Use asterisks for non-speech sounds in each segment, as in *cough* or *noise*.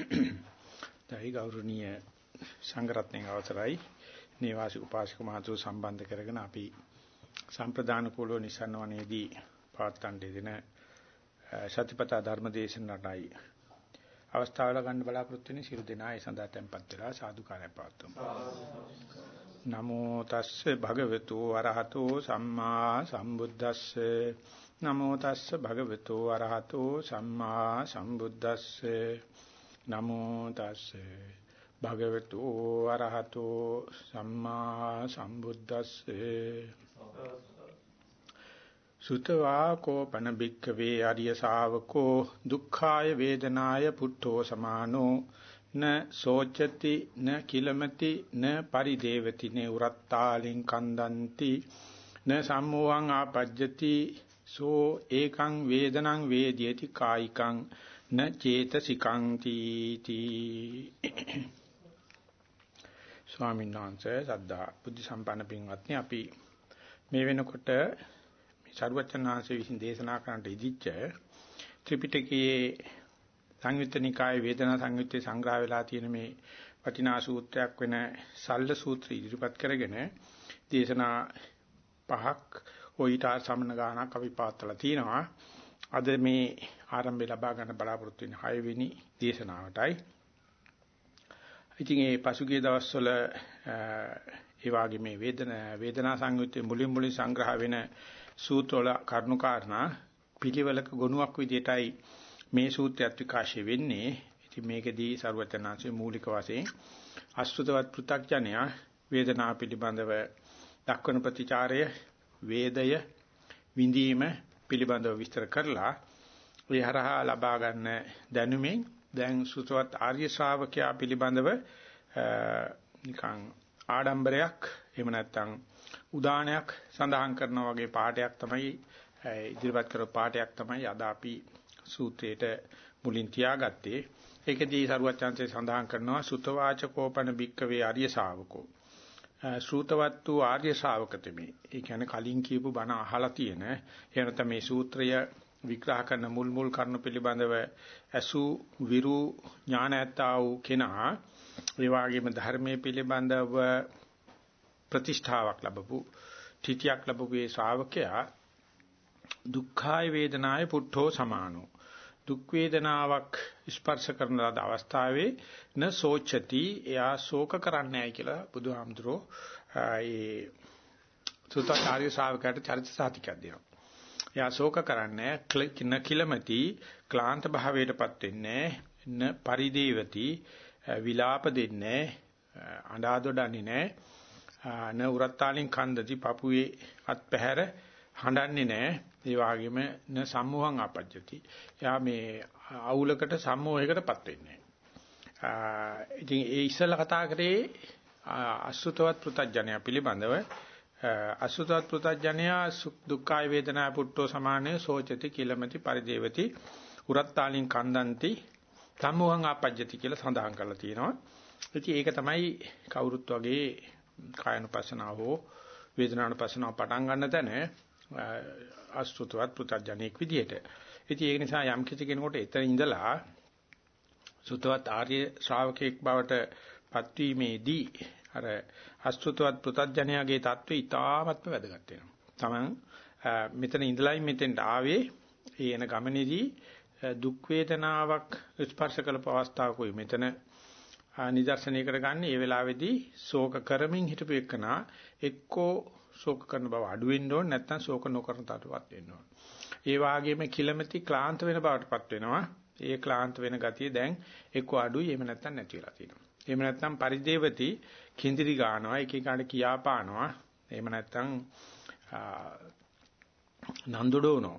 *clears throat* දැයි ගෞරවනීය සංඝරත්නයේ අවසරයි. නේවාසි උපාසක මහතු සම්බන්ධ කරගෙන අපි සම්ප්‍රදාන කුලෝ නිසන්නවනේදී පවත්තන් දෙන සතිපතා ධර්ම දේශනාවටයි අවස්ථාවල ගන්න බලාපොරොත්තු වෙන සියලු දෙනා ඒ සඳහා tempත් වෙලා සාදුකාරය පවත්වමු. නමෝ තස්සේ භගවතු වරහතෝ සම්මා සම්බුද්දස්සේ. නමෝ තස්සේ භගවතු වරහතෝ සම්මා සම්බුද්දස්සේ. නමෝ තස්සේ. භගවතු වරහතෝ සම්මා සම්බුද්දස්සේ. සුතවා කෝපන බික්කවේ ආර්ය ශාවකෝ දුක්ඛාය වේදනාය පුට්ඨෝ සමානෝ. න සෝචති න කිලමති න පරිදේවති න උරත්තාලින් කන්දන්ති. න සම්මෝහං ආපජ්ජති සෝ ඒකං වේදනං වේදියති කායිකං. න චේතසිකං තීති ස්වාමීන් වහන්සේ සද්ධා බුද්ධ සම්පන්න පින්වත්නි අපි මේ වෙනකොට මේ සරුවචනාංශ විසින් දේශනා කරන්නට ඉදිච්ච ත්‍රිපිටකයේ සංයුත්ත නිකායේ වේදනා සංයුත්තේ සංග්‍රහ වෙලා තියෙන මේ වටිනා සූත්‍රයක් වෙන සල්ල සූත්‍රය ඉදිරිපත් කරගෙන දේශනා පහක් ඔయితා සමන ගානක් අපි පාත්තලා තිනවා අද මේ ආරම්භය ලබා ගන්න බලාපොරොත්තු වෙන 6 වෙනි දේශනාවටයි. ඉතින් මේ පසුගිය දවස්වල ඒ වගේ මේ වේදන වේදනා සංයුත්තේ මුලින් මුලින් සංග්‍රහ වෙන සූත්‍රවල කරුණුකාරණා පිළිවෙලක ගොනුවක් විදිහටයි මේ සූත්‍රයත් විකාශය වෙන්නේ. ඉතින් මේකෙදී ਸਰවචනාංශයේ මූලික වශයෙන් අසුතවත් පෘ탁ජනයා වේදනා පිළිබඳව දක්වන ප්‍රතිචාරය වේදය විඳීම පිළිබඳව විස්තර කරලා ඒ හරහා ලබා ගන්න දැනුමින් දැන් සුතවත් ආර්ය ශ්‍රාවකයා පිළිබඳව නිකන් ආඩම්බරයක් එහෙම නැත්නම් උදානයක් සඳහන් කරනා වගේ පාඩයක් තමයි ඉදිරිපත් කරපු පාඩයක් තමයි අද අපි සූත්‍රයේට මුලින් තියාගත්තේ. ඒකදී සරුවචාන්සේ සඳහන් කරනවා සුතවාචකෝපන බික්කවේ ආර්ය ශාවකෝ ශ්‍රූතවත් වූ ආර්ය ශ්‍රාවකතෙමි. ඒ කියන්නේ කලින් කියපු බණ අහලා තියෙන. එහෙනම් මේ සූත්‍රය විග්‍රහ කරන මුල් මුල් කරුණු පිළිබඳව ඇසු විරු ඥාන ඇත්තා වූ කෙනා ඒ වගේම ධර්මයේ පිළිබඳව ප්‍රතිෂ්ඨාවක් ලැබපු තිතියක් ලැබපු ඒ ශ්‍රාවකයා දුක්ඛාය වේදනාය පුට්ඨෝ සමානෝ දුක් වේදනාවක් ස්පර්ශ කරන ලද අවස්ථාවේ න සෝචති එයා ශෝක කරන්නේ නැහැ කියලා බුදුහාමුදුරෝ ඒ සුතකාර්ය ශ්‍රාවකයට චරිත සාතිකයක් දෙනවා. එයා ශෝක කරන්නේ න කිලමති ක්ලාන්ත භාවයටපත් වෙන්නේ න පරිදේවති විලාප දෙන්නේ අඬා දොඩන්නේ නැහැ න උරත්තාලින් කන්දති පපුවේ අත්පැහැර හඬන්නේ නැහැ ඒ වගේම න සම්මෝහං ආපජ්ජති. එයා මේ අවුලකට සම්මෝහයකටපත් වෙන්නේ නැහැ. ඉතින් ඒ ඉස්සලා කතා කරේ අසුතවත් පෘතජ්ජනය පිළිබඳව අසුතවත් පෘතජ්ජනයා දුක්ඛාය වේදනා පුට්ටෝ සමානේ සෝචති කිලමති පරිදේවති උරත්තාලින් කන්දන්ති සම්මෝහං ආපජ්ජති කියලා සඳහන් කරලා තියෙනවා. ඉතින් ඒක තමයි කවුරුත් වගේ කායනුපස්සනාව හෝ වේදනානුපස්සනාව පටන් ගන්න තැන අසුතවත් පුතඥෙක් විදියට. ඉතින් ඒක නිසා යම් කිසි කෙනෙකුට එතන ඉඳලා සුතවත් ආර්ය ශ්‍රාවකෙක් බවට පත්වීමේදී අර අසුතවත් පුතඥයාගේ தત્ත්වය ඉතාමත්ම වැදගත් වෙනවා. තමන් මෙතන ඉඳලයි මෙතෙන්ට ආවේ ඒ එන ගමනේදී දුක් වේදනාවක් ස්පර්ශ කළ අවස්ථාවකෝයි මෙතන නිදර්ශනය කරගන්නේ ඒ වෙලාවේදී ශෝක කරමින් හිටපු එකනා එක්කෝ ශෝක කරන බව අඩු වෙන්න ඕන නැත්නම් ශෝක නොකරන තත්ත්වයක් වෙන්න ඕන. ඒ වාගේම කිලමති ක්ලාන්ත වෙන බවටපත් වෙනවා. ඒ ක්ලාන්ත වෙන ගතිය දැන් එක්ක අඩුයි එහෙම නැත්නම් නැති වෙලා තියෙනවා. එහෙම නැත්නම් පරිදේවති කිඳිරි ගන්නවා එක එකට කියාපානවා. එහෙම නැත්නම් නන්දුඩෝනෝ.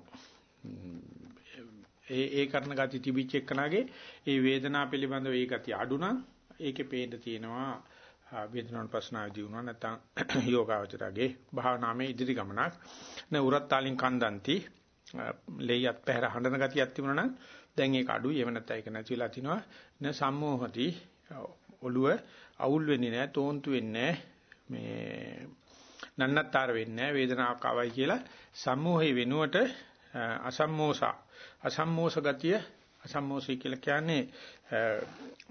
ඒ ඒ කරන gati තිබිච්ච එකනාගේ ඒ වේදනාව පිළිබඳව ඒ gati අඩු නම් ඒකේ පේන්න තියෙනවා වේදනාවන් ප්‍රශ්නාවදී වුණා නැත්නම් *clears throat* යෝගාවචරගේ භාවනාමේ ඉදිරි ගමනක්. න උරත් තාලින් කන්දන්ති. ලේයත් පැහැර හඬන ගතියක් තිබුණා නම් දැන් ඒක අඩුයි. එහෙම නැත්නම් ඒක නැතිලා තිනවා. න සම්මෝහති. ඔළුව අවුල් වෙන්නේ නැහැ තෝන්තු වෙන්නේ මේ නන්නත්තර වෙන්නේ වේදනාවක් ආවයි කියලා සම්මෝහේ වෙනුවට අසම්මෝසා අසම්මෝස ගතිය අසම්මෝසී කියලා කියන්නේ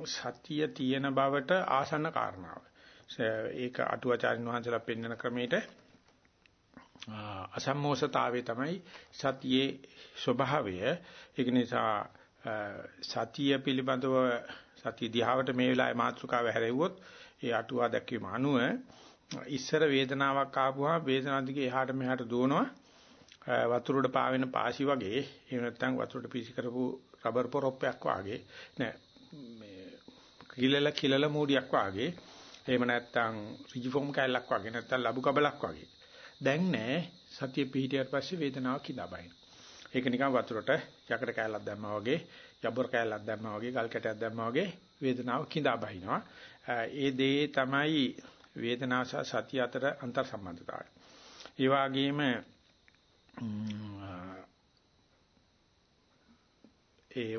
සතිය තියෙන බවට ආසන්න කාරණාව. ඒක අටුවාචාරින් වහන්සේලා පෙන්වන ක්‍රමයට අසම්මෝසතාවය තමයි සතියේ ස්වභාවය. ඒක නිසා සතිය පිළිබඳව සතිය දිහාවට මේ වෙලාවේ මාතෘකාව හැරෙව්වොත් ඒ අටුවා දැක්වීම අනුව ඉස්සර වේදනාවක් ආපුවා වේදනාව දිගේ එහාට මෙහාට දුවනවා. වතුරට පාවෙන පාසි වගේ එහෙම නැත්නම් වතුරට පීසි කරපු රබර් පොරොප්පයක් වාගේ නෑ මේ කිලල කිලල මූඩියක් වාගේ එහෙම නැත්නම් රිජිෆෝම් කැලලක් වාගේ නැත්නම් ලබු කබලක් වාගේ. දැන් නෑ සතිය පිහිටියට පස්සේ වේදනාව කිඳා බයින ඒක නිකන් වතුරට යකඩ කැලලක් දැම්මා වගේ යබොර කැලලක් දැම්මා වගේ ගල් කැටයක් දැම්මා වගේ වේදනාව කිඳා බහිනවා ඒ දේ තමයි වේදනාව සහ සතිය අතර අන්තර් සම්බන්ධතාවය ඒ වගේම ඒ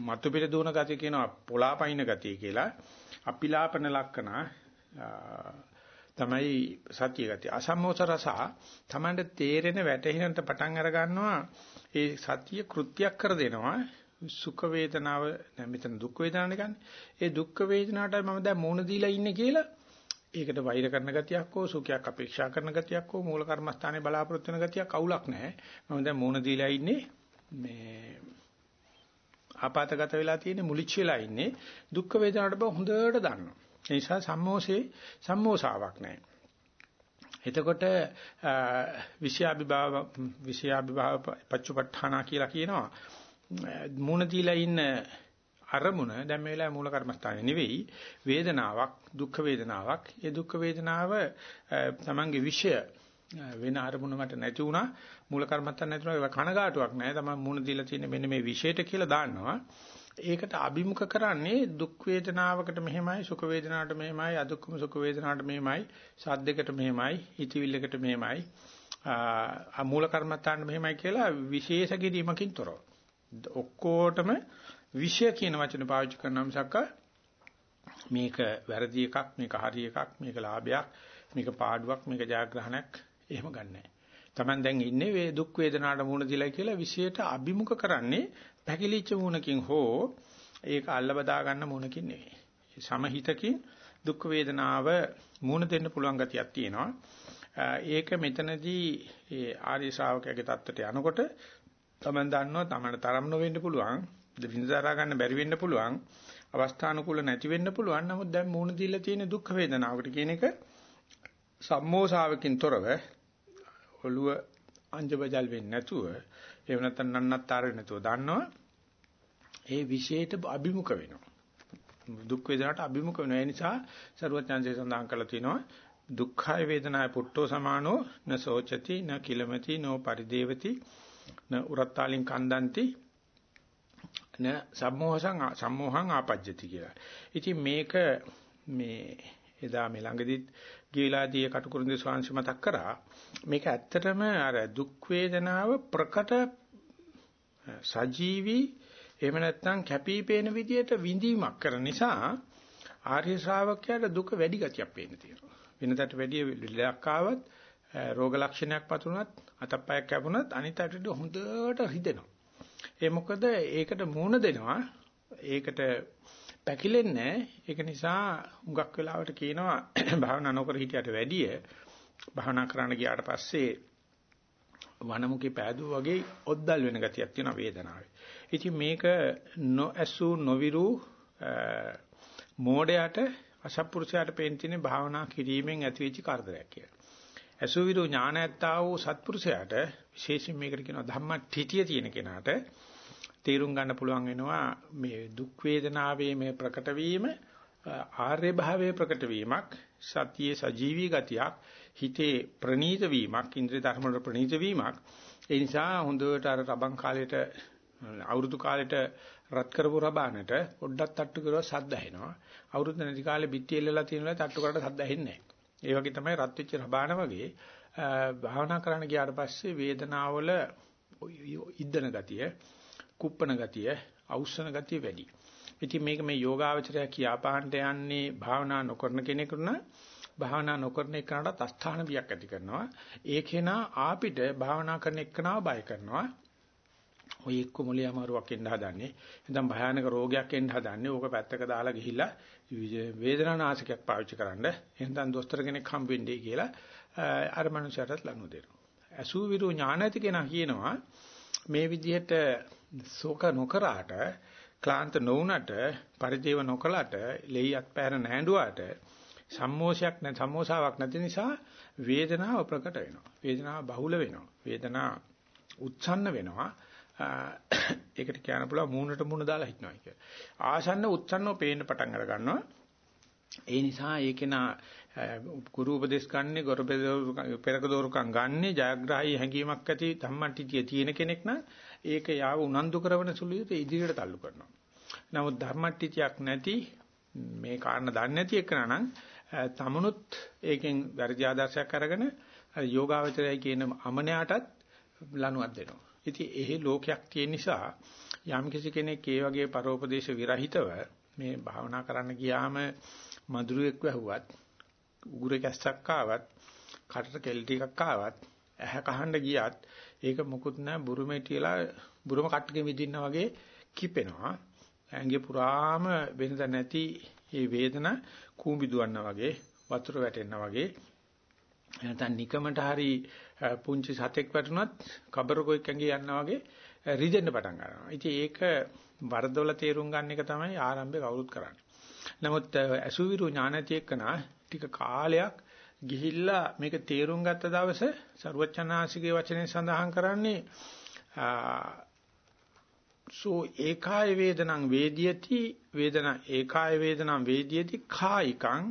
මතු පිට දුවන ගතිය කියනවා පොලාපයින් ගතිය කියලා. අපිලාපන ලක්කන තමයි සත්‍ය ගතිය. අසම්මෝස රස තමන්ට තේරෙන වැටහෙනට පටන් අර ගන්නවා. ඒ සත්‍ය කෘත්‍යයක් කර දෙනවා. සුඛ වේදනාව දැන් මෙතන දුක් වේදනාවනේ ගන්න. ඒ දුක් වේදනාවට මම දැන් මූණ දීලා ඉන්නේ කියලා ඒකට වෛර කරන ගතියක් හෝ සුඛයක් අපේක්ෂා කරන ගතියක් හෝ මූල කර්මස්ථානයේ බලාපොරොත්තු වෙන ගතියක් අවුලක් නැහැ. මම දැන් මූණ දීලා ඉන්නේ මේ ආපాతගත වෙලා තියෙන මුලිච්ච වෙලා ඉන්නේ දුක් වේදනාවට බව හොඳට දන්නවා. ඒ නිසා සම්මෝසේ සම්මෝසාවක් නැහැ. එතකොට විෂයාභිභාව විෂයාභිභාව පච්චපට්ඨානා කියලා කියනවා. මුණ දීලා ඉන්න අරමුණ දැන් මේ වෙලාවේ මූල කර්මස්ථානේ නෙවෙයි වේදනාවක් දුක් වේදනාවක් ඒ දුක් වේදනාව තමන්ගේ විෂය වෙන අරමුණ මට නැති වුණා මූල කර්මත්තන් නැති වුණා ඒක කනගාටුවක් නෑ. තමයි මුණ දීලා තියෙන මෙන්න මේ විශේෂයට කියලා දාන්නවා. ඒකට අභිමුඛ කරන්නේ දුක් වේදනාවකට මෙහෙමයි සුඛ වේදනාවට මෙහෙමයි අදුක්කම සුඛ වේදනාවට මෙහෙමයි සද්දයකට මෙහෙමයි හිතවිල්ලකට මෙහෙමයි ආ මූල කර්මත්තාන්න මෙහෙමයි කියලා විශේෂ කිරීමකින් තොරව. ඔක්කොටම විෂය කියන වචන පාවිච්චි කරන මිසක් මේක වැරදි එකක් මේක හරි එකක් මේක ලාභයක් මේක පාඩුවක් මේක ජයග්‍රහණයක් එහෙම ගන්නෑ. Taman දැන් ඉන්නේ වේ දුක් වේදනාට මුහුණ දීලා කියලා විශේෂයට අභිමුඛ කරන්නේ පැකිලිච්ච මුහුණකින් හෝ ඒක අල්ල බදා ගන්න මුහුණකින් නෙවෙයි. සමහිතකින් දුක් වේදනාව මුහුණ දෙන්න පුළුවන් ගතියක් තියෙනවා. ඒක මෙතනදී ඒ ආර්ය ශ්‍රාවකයාගේ தත්තට යනකොට Taman දන්නවා Tamanට තරම් නොවෙන්න පුළුවන්. විඳදරා ගන්න බැරි වෙන්න පුළුවන්. අවස්ථානුකූල නැති වෙන්න පුළුවන්. නමුත් දැන් මුහුණ දීලා තියෙන දුක් වේදනාවකට කියන එක සම්මෝසාවකින් තොරව ඔළුව අංජබජල් වෙන්නේ නැතුව එහෙම නැත්නම් නන්නත්තර වෙන්නේ නැතුව දන්නවා ඒ විශේෂයට අභිමුඛ වෙනවා දුක් වේදනාට අභිමුඛ වෙනවා ඒ නිසා ਸਰවඥාන්සේ සඳහන් කරලා තිනවා දුක්ඛය වේදනාය පුට්ටෝ සමානෝ න සෝචති න කිලමති නෝ පරිදේවති න උරත්තාලින් කන්දන්ති න සම්මෝහසං සම්මෝහං ආපජ්ජති කියලා. ඉතින් මේක මේ එදා මේ ළඟදිත් ගියලාදී කටුකුරුන්දේ ස්වාංශ මතක් කරා මේක ඇත්තටම අර දුක් වේදනාව ප්‍රකට සජීවි එහෙම නැත්නම් කැපිපේන විදියට විඳීමක් කරන නිසා ආර්ය ශ්‍රාවකයාට දුක වැඩි ගතියක් පේන්න තියෙනවා. වෙනතට වැඩිය ලෙඩක් ආවත් රෝග ලක්ෂණයක් පතුනත් අතප්පයක් කැපුණත් අනිත් අතට හොඳට හිදෙනවා ඒ මොකද ඒකට මූණ දෙනවා. ඒකට පැකිලෙන්නේ ඒක නිසා හුඟක් වෙලාවට කියනවා *clears throat* භාවනා නොකර හිටියට වැඩිය භාවනා කරන්න ගියාට පස්සේ වනමුකේ පෑදුව වගේ ඔද්දල් වෙන ගතියක් තියෙන වේදනාවේ. ඉතින් මේක නොඇසු නොවිරු මෝඩයට අසත්පුරුෂයාට පෙන්තිනේ භාවනා කිරීමෙන් ඇතිවෙච්ච කරදරයක් කියලා. ඇසු විරු ඥාන ඇත්තා වූ සත්පුරුෂයාට විශේෂයෙන් මේකට කියනවා ධම්මටිටිය තියෙන කෙනාට තේරුම් ගන්න පුළුවන් වෙනවා මේ දුක් වේදනාවේ මේ ප්‍රකට වීම ආර්ය භාවයේ ප්‍රකට වීමක් සතියේ සජීවී ගතියක් හිතේ ප්‍රනීත වීමක් ඉන්ද්‍රිය ධර්ම වල ප්‍රනීත වීමක්. ඒ නිසා හොඳට අර රබන් කාලේට අවුරුදු කාලේට රත් කරපු රබානට පොඩ්ඩක් තට්ටු කරුවා සද්ද ඇහෙනවා. අවුරුදු නැති කාලේ පිටි එල්ලලා තියෙනවා තට්ටු කරලා සද්ද ඇහෙන්නේ නැහැ. ඒ වගේ තමයි රත් වෙච්ච රබාන වගේ භාවනා කරන්න ගියාට පස්සේ වේදනාවල ඉද්දන ගතිය කුප්පන ගතිය, අවුස්සන ගතිය වැඩි. ඉතින් මේක මේ යෝගාවචරය කියාපාන්නට යන්නේ භාවනා නොකරන කෙනෙකුට නම් භාවනා නොකරන එකනට අස්ථාන බියක් ඇති කරනවා. ඒකේන ආපිට භාවනා කරන එකනාව බය කරනවා. ඔය එක්ක මොළේ අමාරුවක් එන්න හදන්නේ. නැත්නම් භයානක රෝගයක් එන්න හදන්නේ. ඕක පැත්තක දාලා ගිහිල්ලා වේදනානාශකයක් පාවිච්චි කරන්න. එහෙනම් දොස්තර කෙනෙක් හම්බෙන්නේ කියලා අර මනුස්සයාටත් ලනු දෙනවා. අසුවිරු ඥාන ඇති කෙනා කියනවා මේ විදිහට ශෝක නොකරාට ක්ලාන්ත නොවුනට පරිදේව නොකලට ලෙයියක් පැහැර නැඬුවාට සම්මෝෂයක් නැ සම්මෝසාවක් නැති නිසා වේදනාව ප්‍රකට වෙනවා. වේදනාව බහුල වෙනවා. වේදනාව උත්සන්න වෙනවා. ඒකට කියන්න පුළුවන් මූණට මූණ දාලා හිටනවා කියලා. ආසන්න උත්සන්නව පේන්න පටන් අර ගන්නවා. ඒ නිසා ඒකේනා ගුරු උපදේශ ගන්නේ ගොර පෙරක දෝරුකම් ගන්නේ ජයග්‍රාහී හැඟීමක් ඇති ධම්මටිතිය තියෙන කෙනෙක් නම් ඒක යාව උනන්දු කරවන සුළුයට ඉදිරියට තල්ලු කරනවා. නමුත් ධර්මටිතියක් නැති මේ කාරණා දන්නේ නැති එකනා නම් තමනුත් ඒකෙන් වැරදි ආදර්ශයක් අරගෙන යෝගාවචරයයි කියන අමනයාටත් ලනුවක් දෙනවා. ඉතින් එහෙ ලෝකයක් තියෙන නිසා යම් කිසි කෙනෙක් ඒ වගේ පරෝපදේශ විරහිතව මේ භාවනා කරන්න ගියාම මధుරයක් වැහුවත් උගුරේ කැස්සක් ආවත් කටට කෙල් ටිකක් ආවත් ඇහැ කහන්න ගියත් ඒක මොකුත් නැහැ බුරුමේ තියලා බුරුම කට්ටකෙ මිදින්න වගේ කිපෙනවා ඇඟේ පුරාම වෙනද නැති මේ වේදන කූඹි දුවන්නා වගේ වතුර වැටෙනා වගේ නැත්නම් නිකමට හරි පුංචි සතෙක් වැටුණත් කබරකොෙක් ඇඟේ යනවා වගේ රිදෙන්න පටන් ගන්නවා. ඉතින් ඒක වරදොල තේරුම් ගන්න එක තමයි ආරම්භය කවුරුත් කරන්නේ. නමුත් අසුවිරු ඥානති එක්කනා ටික කාලයක් ගිහිල්ලා මේක තේරුම් ගත්ත දවසේ සරුවචනාසිකේ වචනේ සඳහන් කරන්නේ සෝ ඒකාය වේදනං වේදියති වේදනා ඒකාය වේදනං වේදියති කායිකං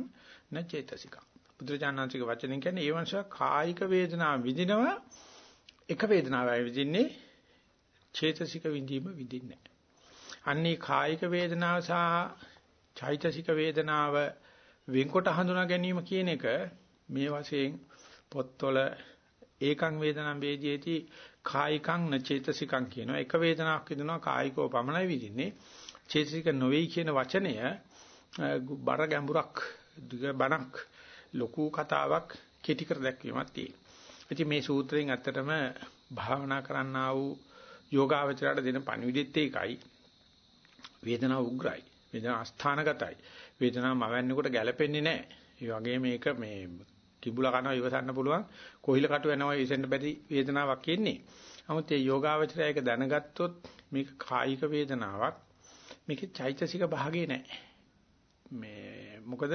නචේතසිකං බුදුරජාණන්සේගේ වචනෙන් කියන්නේ ඒ වංශ කායික වේදනාව විඳිනවා එක වේදනාවයි විඳින්නේ චේතසික විඳීම විඳින්නේ අන්නේ කායික වේදනාව සහ චෛතසික වේදනාව වෙන්කොට හඳුනා ගැනීම කියන එක මේ වශයෙන් පොත්වල ඒකං වේදනං වේදීති කායිකං නචේතසිකං කියනවා එක වේදනාවක් විඳිනවා කායිකව පමණයි විඳින්නේ චේතසික නොවේ කියන වචනය බර ගැඹුරක් දිග බණක් ලොකු කතාවක් කෙටි කර දැක්වීමක් තියෙනවා. ඉතින් මේ සූත්‍රයෙන් ඇත්තටම භාවනා කරන්නා වූ යෝගාවචරයට දෙන පණිවිඩෙත් ඒකයි. වේදනාව උග්‍රයි. වේදනාව අස්ථානගතයි. වේදනාව මවන්නකොට ගැළපෙන්නේ නැහැ. ඒ වගේම මේක මේ කිඹුලා කනවා ඉවසන්න පුළුවන් කොහිල කටු වෙනවා ඉසෙන්න බැරි වේදනාවක් එන්නේ. නමුත් මේ යෝගාවචරය එක දැනගත්තොත් මේක කායික වේදනාවක්. මේකේ චෛතසික භාගේ නැහැ. මේ මොකද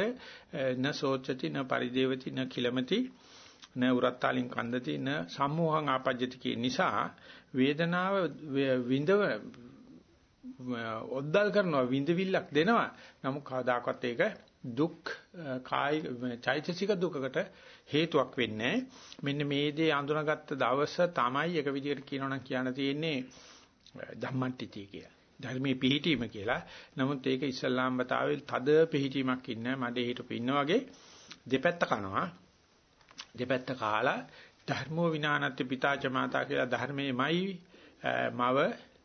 න සෝචති න පරිදේවති න කිලමති න උරත්තාලින් කන්දති න සම්මෝහං ආපජ්ජති කියන නිසා වේදනාව විඳව ඔද්දල් කරනවා විඳවිල්ලක් දෙනවා නමුත් කවදාකවත් ඒක දුක් කායි චෛතසික දුකකට හේතුවක් වෙන්නේ මෙන්න මේ දේ අඳුනගත්ත දවස තමයි එක විදිහට කියනවනම් කියන්න තියෙන්නේ ධම්මට්ටිතිය කියලා ධර්මයේ පිහිටීම කියලා. නමුත් ඒක ඉස්ලාම් බතාවේ තද පිහිටීමක් ඉන්නේ මඩේ හිටපු ඉන්න වගේ දෙපැත්ත කනවා. දෙපැත්ත කාලා ධර්මෝ විනානත්ති පිතාච මාතා කියලා ධර්මයේමයි මව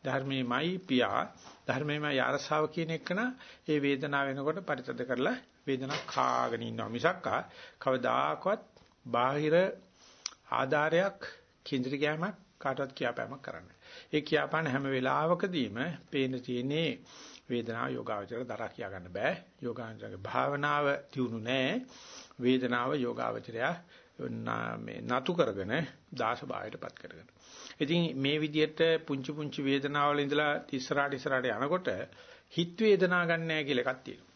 ධර්මයේමයි පියා ධර්මයේමයි අරසාව කියන එකන ඒ වේදනාව වෙනකොට පරිතද කරලා වේදනාව කාගෙන ඉන්නවා මිසක්කා කවදාකවත් බාහිර ආධාරයක් කේන්ද්‍රික යෑමක් කාටවත් කියාපෑමක් කරන්නේ ඒ කියාපාන හැම වෙලාවකදීම පේන තියෙන්නේ වේදනාව යෝගාවචර දරා කියා ගන්න බෑ. යෝගාවචරගේ භාවනාව තියුණු නෑ. වේදනාව යෝගාවචරය මේ නතු කරගෙන දාස භාවයටපත් කරගෙන. ඉතින් මේ විදිහට පුංචි පුංචි වේදනාවල ඉඳලා ඉස්සරහට ඉස්සරහට යනකොට හිත වේදනා ගන්න නැහැ කියලා එකක් තියෙනවා.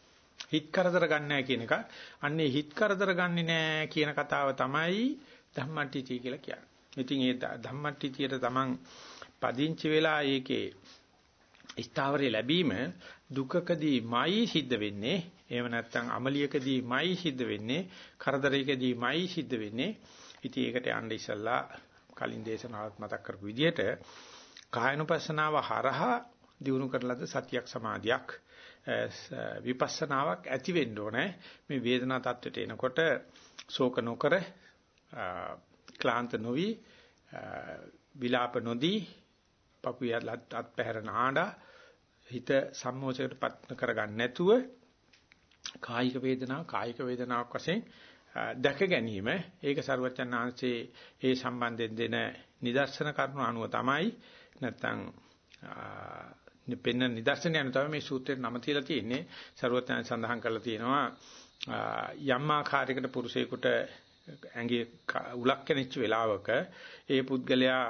හිත කරදර ගන්න නැහැ කියන එක. අන්නේ හිත කරදර ගන්නේ නැහැ කියන කතාව තමයි ධම්මටිචි කියලා කියන්නේ. ඉතින් ඒ ධම්මටිචියට තමන් පදිංචි වෙලා ඒකේ ස්ථාවරය ලැබීම දුකකදීමයි සිද්ධ වෙන්නේ එහෙම නැත්නම් අමලියකදීමයි සිද්ධ වෙන්නේ කරදරයකදීමයි සිද්ධ වෙන්නේ ඉතින් ඒකට යන්න ඉස්සල්ලා කලින් දේශනාවත් මතක් කරපු විදිහට කායනුපස්සනාව හරහා දිනු කරලද සතියක් සමාධියක් විපස්සනාවක් ඇති වෙන්න ඕනේ. මේ වේදනා තත්ත්වයට එනකොට ශෝක නොකර ක්ලාන්ත නොවි විලාප නොදී පපුවේ අත්පැහැරන ආඩා හිත සම්මෝෂයට පත් කරගන්න නැතුව කායික වේදනාව කායික වේදනාවක් වශයෙන් දැක ගැනීම. ඒක සරුවචන් ආංශේ ඒ සම්බන්ධයෙන් දෙන නිදර්ශන කරුණු අනුව තමයි නැත්තම් පෙන්න නිදර්ශනය අනුව තමයි මේ සූත්‍රයේ නම තියලා තියෙන්නේ. සරුවචන් සඳහන් කරලා තියෙනවා යම් ආකාරයකට පුරුෂයෙකුට ඇඟේ උලක් කෙනෙච්ච වෙලාවක ඒ පුද්ගලයා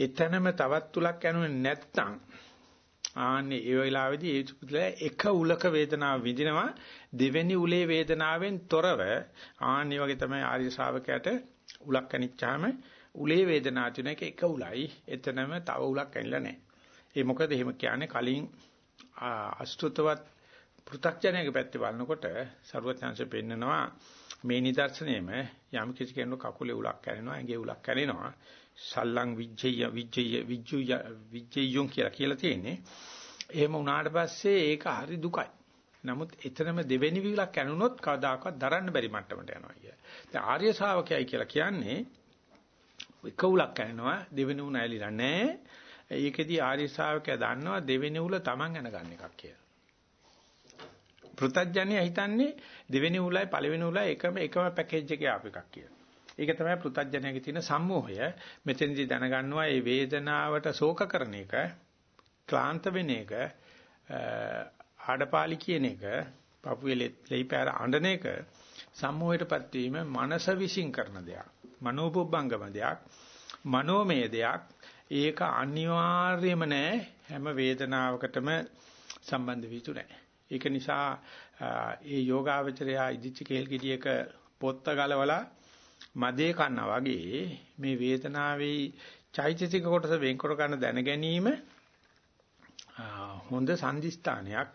එතනම තවත් තුලක් යනුනේ නැත්තම් ආන්නේ ඒ වෙලාවේදී ඒ පුද්ගලයා එක උලක වේදනාව විඳිනවා. දෙවෙනි උලේ වේදනාවෙන් තොරව ආන්නේ වගේ තමයි ආර්ය ශ්‍රාවකයාට උලක් කැනිච්චාම උලේ වේදනාව තියෙන එක එක උලයි. එතනම තව උලක් කැනිලා නැහැ. ඒ මොකද එහෙම කියන්නේ? කලින් අෂ්ටුතවත් පෘථග්ජනයේ පැත්තේ බලනකොට ਸਰවඥාංශ පෙන්නනවා මේ නිදර්ශනයේම යම් කිසි කෙනෙකුට කකුලේ උලක් කැරෙනවා ඇඟේ උලක් කැරෙනවා සල්ලං විජ්ජය විජ්ජය විජ්ජුය විජ්ජයුන් කියලා කියලා තියෙන්නේ එහෙම වුණාට පස්සේ ඒක හරි දුකයි නමුත් එතරම් දෙවෙනි විලක් කැණුනොත් කවදාකවත් දරන්න බැරි මට්ටමට යනවා කිය. දැන් ආර්ය ශාවකයයි කියලා කියන්නේ එක උලක් කැණෙනවා දෙවෙනි උණ ඇලිලා නැහැ. ඒකෙදි ආර්ය ශාවකයා දන්නවා දෙවෙනි උල Taman යන ගන්න එකක් කියලා. පෘථජ්ජන්‍ය හිතන්නේ දෙවෙනි උලයි පළවෙනි උලයි එකම එකම පැකේජ් එකේ ආපු එකක් කියලා. ඒක තමයි පෘථජ්ජනයේ තියෙන සම්මෝහය. මෙතනදී දැනගන්නවා මේ වේදනාවට ශෝක කරන එක, ක්ලාන්ත වෙන එක, ආඩපාලි කියන එක, පපුවේ ලෙයිපෑර අඬන එක සම්මෝහයටපත් වීම මනස විශ්ින් කරන දෙයක්. මනෝපොබ්බංගම දෙයක්. මනෝමය දෙයක්. ඒක අනිවාර්යම නෑ හැම වේදනාවකටම සම්බන්ධ වී තු නැහැ. ඒක නිසා ඒ යෝගාවචරය ඉදිච්ච කේල් කිඩියක පොත්ත ගලවලා මදේ කන්නා වගේ මේ වේදනාවේ චෛතසික කොටස වෙන්කර ගන්න දැන ගැනීම හොඳ සංදිස්ථානයක්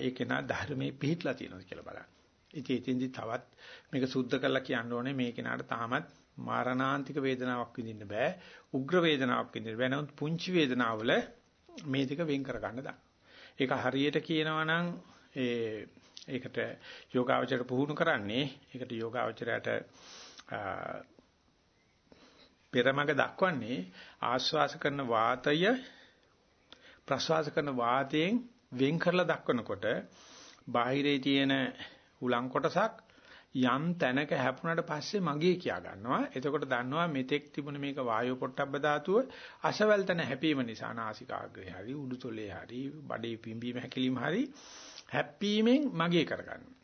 ඒක නා ධර්මයේ පිහිටලා තියෙනවා කියලා බලන්න. ඉතින් එතෙන්දි තවත් මේක සුද්ධ කරලා කියන්න ඕනේ මේ කෙනාට තාමත් මාරණාන්තික වේදනාවක් විඳින්න බෑ. උග්‍ර වේදනාවක් විඳින්න බෑ. නමුත් පුංචි වේදනාවල මේ දෙක වෙන් කර ගන්න දාන්න. ඒක හරියට කියනවා නම් ඒ ඒකට යෝගාවචරයට පුහුණු කරන්නේ ඒකට යෝගාවචරයට පෙරමග දක්වන්නේ ආශ්වාස කරන වාතය ප්‍රශ්වාස කරන වාතයෙන් වෙන් කරලා දක්වනකොට බාහිරේ තියෙන උලං කොටසක් යම් තැනක හැපුණාට පස්සේ මගේ කියා ගන්නවා. එතකොට දන්නවා මෙතෙක් තිබුණ මේක වායු පොට්ටබ්බ ධාතුව අසවල් තැන හැපීම නිසා නාසිකාග්‍රේ හරි උඩුතොලේ හරි බඩේ පිම්බීම හැකිලිම හරි හැප්පීමෙන් මගේ කරගන්නවා.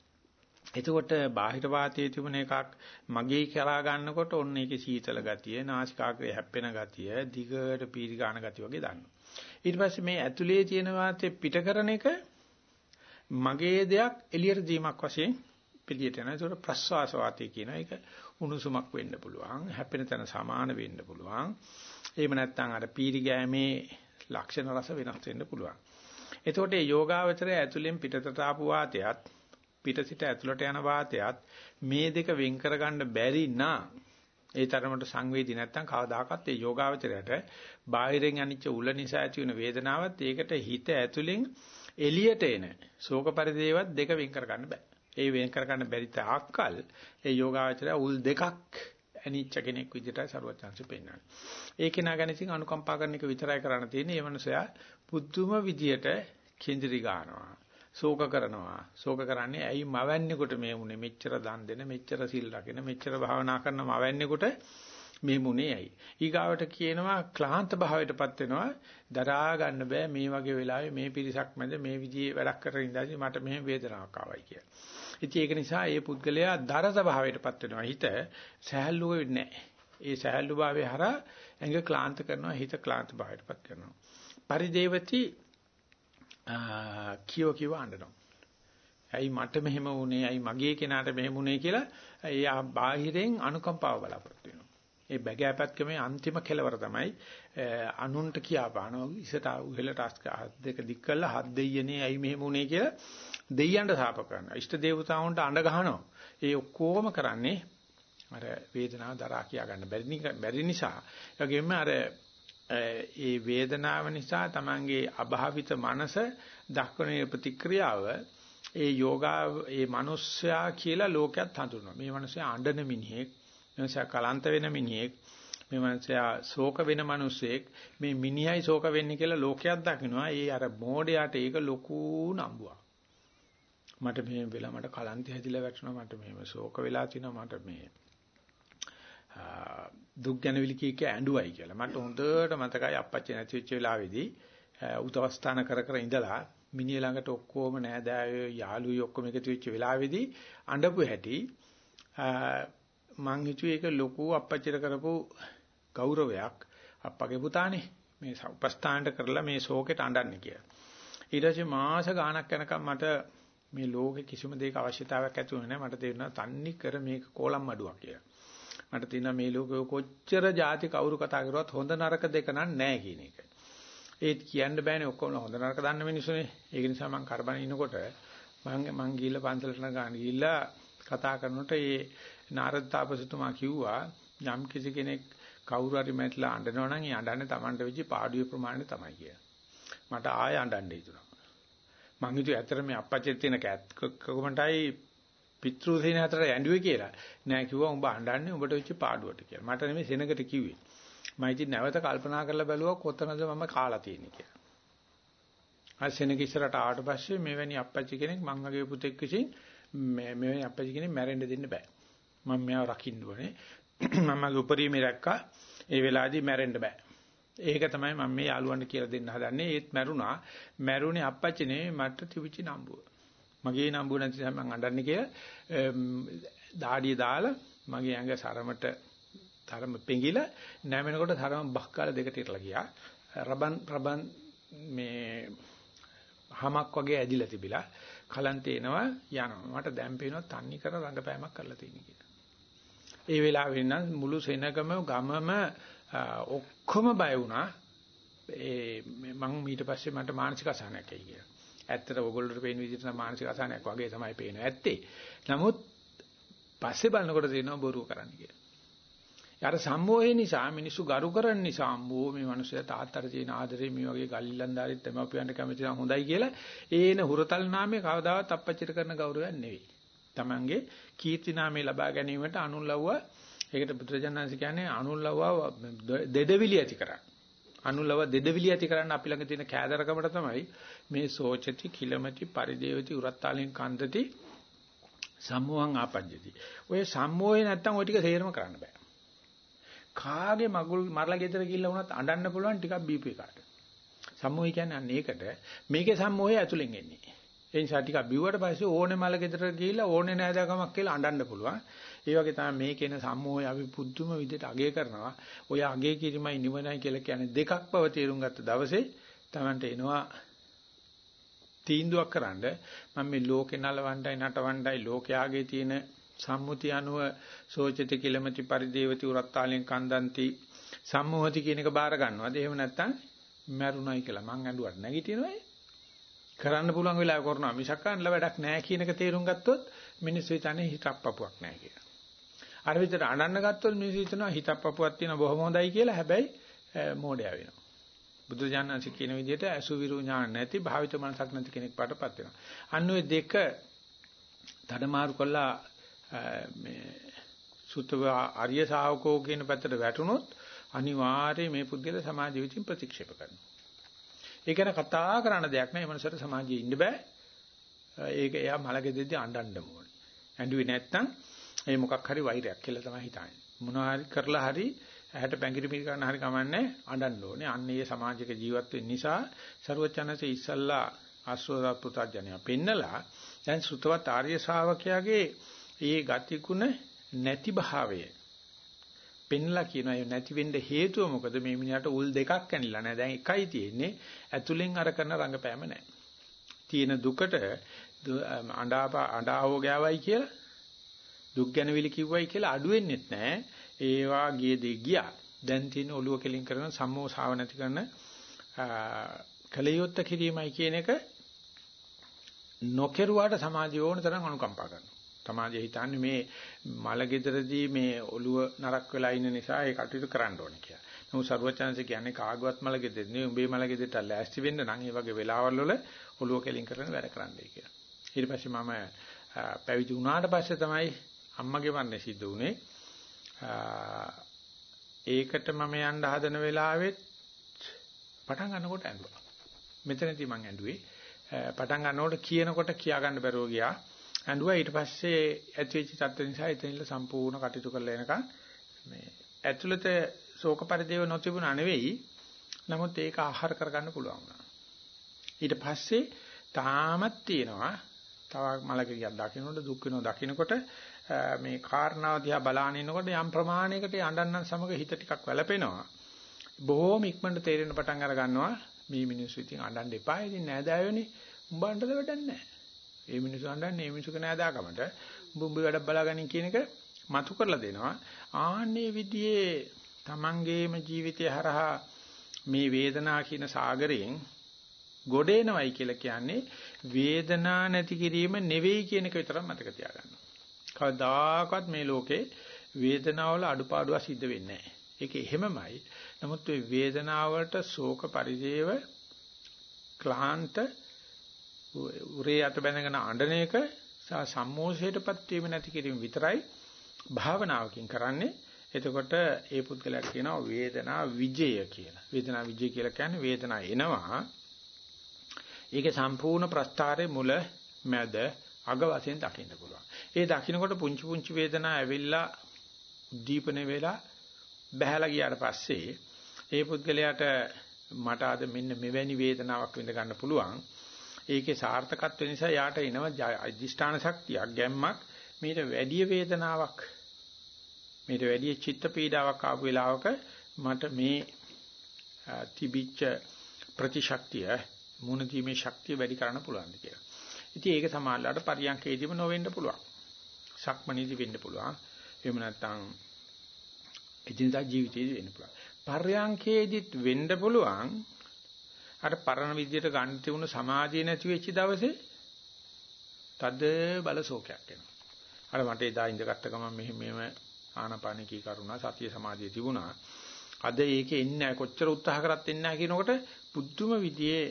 එතකොට බාහිර වාතයේ තිබුණ එකක් මගේ කරා ගන්නකොට ඔන්න ඒකේ සීතල ගතිය, නාසිකාග්‍රේ හැප්පෙන ගතිය, දිගට පීරි ගන්න ගතිය වගේ දන්නවා. ඊට පස්සේ මේ ඇතුලේ තියෙන වාතය පිට කරන එක මගේ දෙයක් එළියට දීමක් වශයෙන් පිළියට යනවා. ඒකට ප්‍රස්වාස වාතය කියන එක උණුසුමක් වෙන්න පුළුවන්. හැපෙන තැන සමාන වෙන්න පුළුවන්. එහෙම නැත්නම් අර පීරි ගෑමේ ලක්ෂණ රස වෙනස් වෙන්න පුළුවන්. එතකොට මේ යෝගාවචරය ඇතුලෙන් පිටතට ආපු වාතයත් පිටසිට ඇතුළට යන වාතයත් මේ දෙක වෙන් කරගන්න බැරි නා ඒ තරමට සංවේදී නැත්නම් කවදාකවත් ඒ යෝගාවචරයට බාහිරෙන් අනිච්ච උල නිසා ඇති වෙන වේදනාවත් ඒකට හිත ඇතුලෙන් එළියට එන ශෝක පරිදේවත් දෙක වෙන් කරගන්න බෑ. ඒ වෙන් කරගන්න බැරි තාක්කල් ඒ යෝගාවචරය උල් දෙකක් අනිච්ච කෙනෙක් විදිහට ਸਰවඥාන්සේ පෙන්වන්නේ. ඒ කෙනා ගැන ඉතින් අනුකම්පා කරන එක විතරයි කරන්න තියෙන්නේ. ඒ මනුස්සයා පුදුම විදියට කේන්ද්‍රී ගන්නවා. ශෝක කරනවා. ශෝක කරන්නේ ඇයි මවන්නේකොට මේ උනේ මෙච්චර දන් දෙන, මෙච්චර සිල් රකින, මෙච්චර භාවනා කරන මවන්නේකොට මේ මුනේ ඇයි. ඊගාවට කියනවා ක්ලාන්ත භාවයටපත් වෙනවා. දරා ගන්න බෑ මේ වගේ වෙලාවේ මේ පිරිසක් මැද මේ විදිහේ වැඩක් කරගෙන ඉඳලා මට මෙහෙම වේදනාවක් ආවයි කියලා. ඉතින් ඒක නිසා මේ පුද්ගලයා දරස භාවයටපත් වෙනවා. හිත සහැල්ලුව වෙන්නේ නැහැ. ඒ සහැල්ලු භාවය හරහා ඇඟ ක්ලාන්ත කරනවා, හිත ක්ලාන්ත භාවයටපත් කරනවා. පරිදේවති කියෝ කියව අඬනවා. ඇයි මට මෙහෙම වුනේ? ඇයි මගේ කෙනාට මෙහෙම වුනේ කියලා එයා බාහිරෙන් අනුකම්පාව බලාපොරොත්තු වෙනවා. ඒ බැගෑපත්කමේ අන්තිම කෙලවර තමයි අනුන්ට කියා පානවා ඉසට උහෙලට අස්ක දෙක දික් කළා හත් දෙයියනේ ඇයි මෙහෙම වුනේ කියලා දෙයියන්ට සාප කරනවා. ඉෂ්ට දේවතාවුන්ට අඬ ගහනවා. ඒ ඔක්කොම කරන්නේ අර වේදනාව දරා කියා ගන්න බැරි නිසා. ඒ වගේම අර ඒ වේදනාව නිසා Tamange අභාවිත මනස දක්වන ප්‍රතික්‍රියාව ඒ යෝගා ඒ මිනිස්සයා කියලා ලෝකයක් හඳුනනවා. මේ මිනිස්සයා අඬන මිනිහෙක්, මිනිස්සයා කලන්ත වෙන මිනිහෙක්, මේ මිනිස්සයා ශෝක වෙන මිනිසෙක්, මේ මිනිහයි ශෝක වෙන්නේ කියලා ලෝකයක් දකිනවා. ඒ අර මෝඩයාට ඒක ලොකු නම්බුවක්. මට මෙහෙම වෙලා මට කලන්තය හැදිලා වැටුණා මට මෙහෙම ශෝක වෙලා තිනවා මට මේ දුක් ගැනවිලි කීක ඇඬුවයි කියලා. මට හොඳට මතකයි අප්පච්චි නැති වෙච්ච වෙලාවේදී උතවස්ථාන කර කර ඉඳලා මිනිහ ළඟට ඔක්කොම නෑදෑයෝ යාළුවෝ ඔක්කොම එකතු වෙච්ච වෙලාවේදී අඬපු හැටි මං හිතුවේ ඒක ලොකු අප්පච්චිට කරපු ගෞරවයක් අප්පගේ පුතානේ මේ උපස්ථානට කරලා මේ ශෝකෙට අඬන්නේ කියලා. ඊට පස්සේ මාස ගාණක් යනකම් මට මේ ලෝකේ කිසිම දෙයක අවශ්‍යතාවයක් ඇති වුණේ නැහැ. මට තේරුණා තන්නේ කර මේක කෝලම් මඩුවක් කියලා. මට තියෙනවා මේ ලෝකෙ කොච්චර જાති කවුරු කතා කරුවත් හොඳ නරක දෙක නැහැ කියන එක. ඒත් කියන්න බෑනේ ඔක්කොම හොඳ නරක දන්න මිනිස්සුනේ. ඒක නිසා මම කරබන ඉනකොට මම මං ගිහිල්ලා පන්සලට ගාන ගිහිල්ලා කතා කරනකොට ඒ නාරද තාපසතුමා කිව්වා යම් කිසි කෙනෙක් කවුරු හරි මැරිලා අඬනවා නම් ඒ අඬන්නේ Tamanට වෙච්ච පාඩුවේ ප්‍රමාණය තමයි කිය. මට ආය අඬන්න හිතුණා. මං හිතුවේ ඇත්තට මේ අපච්චිට තියෙන කැත් කොමන්ටයි පිටෘසේන හතර ඇඬුවේ කියලා. නෑ කිව්වා උඹ අඬන්නේ උඹට වෙච්ච පාඩුවට කියලා. මට නෙමෙයි සෙනගට කිව්වේ. මම ඉතින් නැවත කල්පනා කරලා බැලුවා කොතනද මම කාලා තියෙන්නේ කියලා. අර සෙනග ඉස්සරට ආවට පස්සේ මෙවැනි අපච්චි කෙනෙක් මං වගේ පුතෙක් විසින් මේ මෙවැනි අපච්චි කෙනෙක් මැරෙන්න දෙන්න බෑ. මම මෙයාව රකින්න ඕනේ. මම මගේ උපරිමේ රැක්කා. ඒ වෙලාවේදී මැරෙන්න බෑ. ඒක තමයි මම මේ යාළුවන්ට කියලා දෙන්න හදන්නේ. ඒත් මැරුණා. මැරුණේ අපච්චි නෙමෙයි මට තිබිච්ච නම්බුව. මගේ නම්බුව නැති නිසා මම අඬන්නේ කියලා දාඩිය දාලා මගේ ඇඟ සරමට තරම පෙඟිලා නැමෙනකොට තරම බක්කාල දෙකට ඉරලා ගියා. රබන් රබන් මේ හමක් වගේ ඇදිලා තිබිලා කලන්තේ එනවා යනවා. මට දැන් පේනවා තන්නේ කර රංගපෑමක් කරලා තියෙන කියලා. ඒ වෙලාවෙ නම් මුළු සෙනගම ගමම ඔක්කොම බය වුණා. ඒ මම ඊට පස්සේ මට මානසික අසහනයක් ඇයි කියලා. ඇත්තට ඔයගොල්ලෝට පේන විදිහට නම් මානසික අසහනයක් වගේ තමයි පේන්නේ. ඇත්තේ. නමුත් පස්සේ බලනකොට තේරෙනවා බොරුව කරන්න කියලා. යාර සම්මෝහය නිසා මිනිස්සු ගරු කරන නිසා අම්බෝ මේ මිනිස්සයා තාත්තට තියෙන ආදරේ මේ වගේ ගල්ලන්දාරිත් තමපියන්ට කැමති නම් හොඳයි කියලා ඒන හුරතල් නාමයේ කවදාවත් අපච්චිට කරන ගෞරවයක් නෙවෙයි. Tamange කීර්ති නාමය ලබා ගැනීමට අනුලව්ව ඒකට බුදුරජාණන්ස කියන්නේ අනුලව්ව දෙඩවිලි ඇති කරන්නේ. අනුලව දෙඩවිලි ඇති කරන්න අපි ළඟ තියෙන කෑදරකමට තමයි මේ සෝචති කිලමති පරිදේවති උරත්තාලෙන් කන්දති සම්මෝහං ආපජ්ජති. ඔය සම්මෝහේ නැත්තම් ওই ටික තේරම කරන්න බෑ. කාගේ මගුල් මරලා ගෙදර ගිහිල්ලා වුණත් අඬන්න පුළුවන් ටිකක් බීපු එකට. සම්මෝහය කියන්නේ අන්න ඒකට මේකේ සම්මෝහය ඇතුලෙන් එන්නේ. ඒ නිසා ටිකක් බිව්වට පස්සේ ඕනේ මල ගෙදර ගිහිල්ලා ඕනේ නෑදකමක් කියලා අඬන්න පුළුවන්. ඒ වගේ තමයි මේකේන සම්මෝහය අපි පුදුම විදිහට අගය කරනවා. ඔය අගය කිරීමයි නිවනයි කියලා කියන්නේ දෙකක් බව තේරුම් ගත්ත දවසේ Tamanට එනවා තීන්දුවක් කරන්න මම මේ ලෝකේ නලවණ්ඩයි නටවණ්ඩයි ලෝකයාගේ තියෙන සම්මුති අනුව සෝචිත කිලමති පරිදේවති උරත්තාලෙන් කන්දන්ති සම්මෝහති කියන එක බාර ගන්නවාද එහෙම නැත්නම් මැරුණයි කියලා මං ඇඬුවට නැගිටිනවයි කරන්න පුළුවන් වෙලාව කරනවා මිසක් අන්නල වැඩක් නැහැ කියන එක තේරුම් ගත්තොත් මිනිස්සු හිතන්නේ හිතප්පපුවක් නැහැ කියලා. අර විතර අනන්න ගත්තොත් මිනිස්සු හිතනවා හිතප්පපුවක් තියෙන බොහොම හොඳයි කියලා හැබැයි මෝඩයා වෙනවා. බුදුජානනාංශ කියන විදිහට අසුවිරු ඥාන නැති භාවිත මනසක් නැති කෙනෙක් පාටපත් වෙනවා. අන්න ඔය දෙක තඩමාරු කළා මේ සුතව ආර්ය ශාවකෝ කියන පැත්තට වැටුනොත් අනිවාර්යයෙන් මේ පුද්ගල සමාජ ජීවිතින් ප්‍රතික්ෂේප කරනවා. ඒ ගැන කතා කරන්න දෙයක් නැහැ. මේ මනසට සමාජයේ ඉන්න බෑ. ඒක එයා මලගෙදෙද්දි අඬන්න ඕනේ. ඇඬුවේ නැත්තම් ඒ මොකක් හරි වෛරයක් කියලා තමයි හිතන්නේ. මොනවා හරි කරලා හරි ඇහැට පැංගිරි පිට කරන හරි කමන්නේ අඬන්න ඕනේ. අන්න ඒ සමාජික ජීවත් වෙන්න නිසා ਸਰවචනසේ ඉස්සල්ලා ආශ්‍රව පුතඥය පෙන්නලා දැන් සුතවත් ආර්ය ශාවකයාගේ ඒ ගතිගුණ නැති භාවය පෙන්ලා කියනවා. ඒ නැති වෙන්න හේතුව මොකද? මේ මිනිහට උල් දෙකක් කැනිලා නැහැ. දැන් එකයි තියෙන්නේ. ඇතුලෙන් අර කරන රංගපෑම නැහැ. තියෙන දුකට අඬා අඬාවෝ ගෑවයි කියලා දුක් ගැනවිලි කිව්වයි කියලා අඩු වෙන්නෙත් නැහැ ඒවා ගිය දෙ ගියා දැන් තියෙන ඔළුව කෙලින් කරන සම්මෝසාව නැති කරන කලියොත්ත කිරීමයි කියන එක නොකරුවාට සමාජය ඕන තරම් අනුකම්පා කරනවා සමාජය හිතන්නේ මේ මලගෙදරදී මේ ඔළුව නරක් වෙලා ඉන්න නිසා ඒ කටයුතු කරන්න ඕනේ කියලා. නමුත් ਸਰවචාන්සේ කියන්නේ කාගවත් මලගෙදර නෙවෙයි උඹේ මලගෙදරට ලෑස්ති වෙන්න නම් ඒ වගේ වෙලාවල් වල ඔළුව කෙලින් කරන වැඩ කරන්නයි කියලා. ඊට පස්සේ මම පැවිදි වුණාට පස්සේ තමයි අම්මගේ වන්නේ සිද්ධ වුණේ. ඒකට මම යන්න හදන වෙලාවෙත් පටන් ගන්නකොට ඇඬුවා. මෙතනදී මම ඇඬුවේ. පටන් ගන්නකොට කියනකොට කියා ගන්න බැරුව ගියා. ඇඬුවා ඊට පස්සේ ඇතිවෙච්ච තත්ත්ව නිසා එතනින්ල සම්පූර්ණ කටයුතු කරලා එනකන් මේ ඇතුළත ශෝක පරිදේව නොතිබුණා නෙවෙයි. නමුත් ඒක ආහාර කරගන්න පුළුවන් වුණා. ඊට පස්සේ තාමත් තියෙනවා තව මලකිරියක් දකින්නකොට දුක් වෙනවා දකින්නකොට මේ කාරණාව දිහා බලාගෙන ඉන්නකොට යම් ප්‍රමාණයකට යඬන්නන් සමග හිත ටිකක් වැළපෙනවා. බොහොම ඉක්මනට තේරෙන පටන් අර ගන්නවා මේ මිනිස්සු ඉතින් අඬන්න එපා. ඉතින් නෑදෑයෝනේ උඹන්ටද වැඩක් නැහැ. මේ මිනිස්සු අඬන්නේ මේ මිනිස්සුක නෑදාකමට උඹ උඹ වැඩක් බලාගනින් කියන එක මතු කරලා දෙනවා. ආන්නේ විදිහේ තමන්ගේම ජීවිතය හරහා මේ වේදනා කියන සාගරයෙන් ගොඩේනවයි කියලා කියන්නේ වේදනා නැති කිරීම නෙවෙයි කියන එක විතරක් මතක තියාගන්න. කවදාකවත් මේ ලෝකේ වේදනාවල අඩුපාඩුවක් සිද්ධ වෙන්නේ නැහැ. ඒක එහෙමමයි. නමුත් මේ වේදනාවට ශෝක පරිදේව ක්ලාන්ත උරේ අත බැඳගෙන අඬන එක සම්මෝෂයටපත් වීම නැති කිරීම විතරයි භාවනාවකින් කරන්නේ. එතකොට ඒ පුද්ගලයාට කියනවා වේදනා විජය කියලා. වේදනා විජය කියලා කියන්නේ වේදනාව එනවා. ඒකේ සම්පූර්ණ ප්‍රස්තාරයේ මුල මැද අග වශයෙන් දකින්න පුළුවන්. ඒ දකින්නකොට පුංචි පුංචි වේදනා ඇවිල්ලා උද්දීපන වෙලා බහැලා ගියාට පස්සේ ඒ පුද්ගලයාට මට අද මෙන්න මෙවැනි වේදනාවක් විඳ ගන්න පුළුවන්. ඒකේ සාර්ථකත්වය නිසා යාට එනවා අධිෂ්ඨාන ශක්තියක් ගැම්මක් මීට වැඩි වේදනාවක් මීට වැඩි චිත්ත පීඩාවක් ආපු වෙලාවක මට මේ තිබිච්ච ප්‍රතිශක්තිය මුණ දීමේ ශක්තිය වැඩි කරන්න පුළුවන් කියලා. ඉතින් ඒක සමානලාට පරියන්කේදීම නොවෙන්න පුළුවන්. සක්මණේදී වෙන්න පුළුවන්. එහෙම නැත්නම් එදිනදා ජීවිතේදී වෙන්න පුළුවන්. පර්යාංකේදිත් වෙන්න පුළුවන් අර පරණ විදියට ගන්න තිබුණු සමාධිය නැති වෙච්ච දවසේ තද බල ශෝකයක් එනවා. අර මට එදා ඉඳගත්ත ගමන් මෙහෙම මෙහෙම ආනපාන කී කරුණා සතිය සමාධිය තිබුණා. අද ඒකේ එන්නේ කොච්චර උත්සාහ කරත් එන්නේ නැහැ කියනකොට පුදුම විදියේ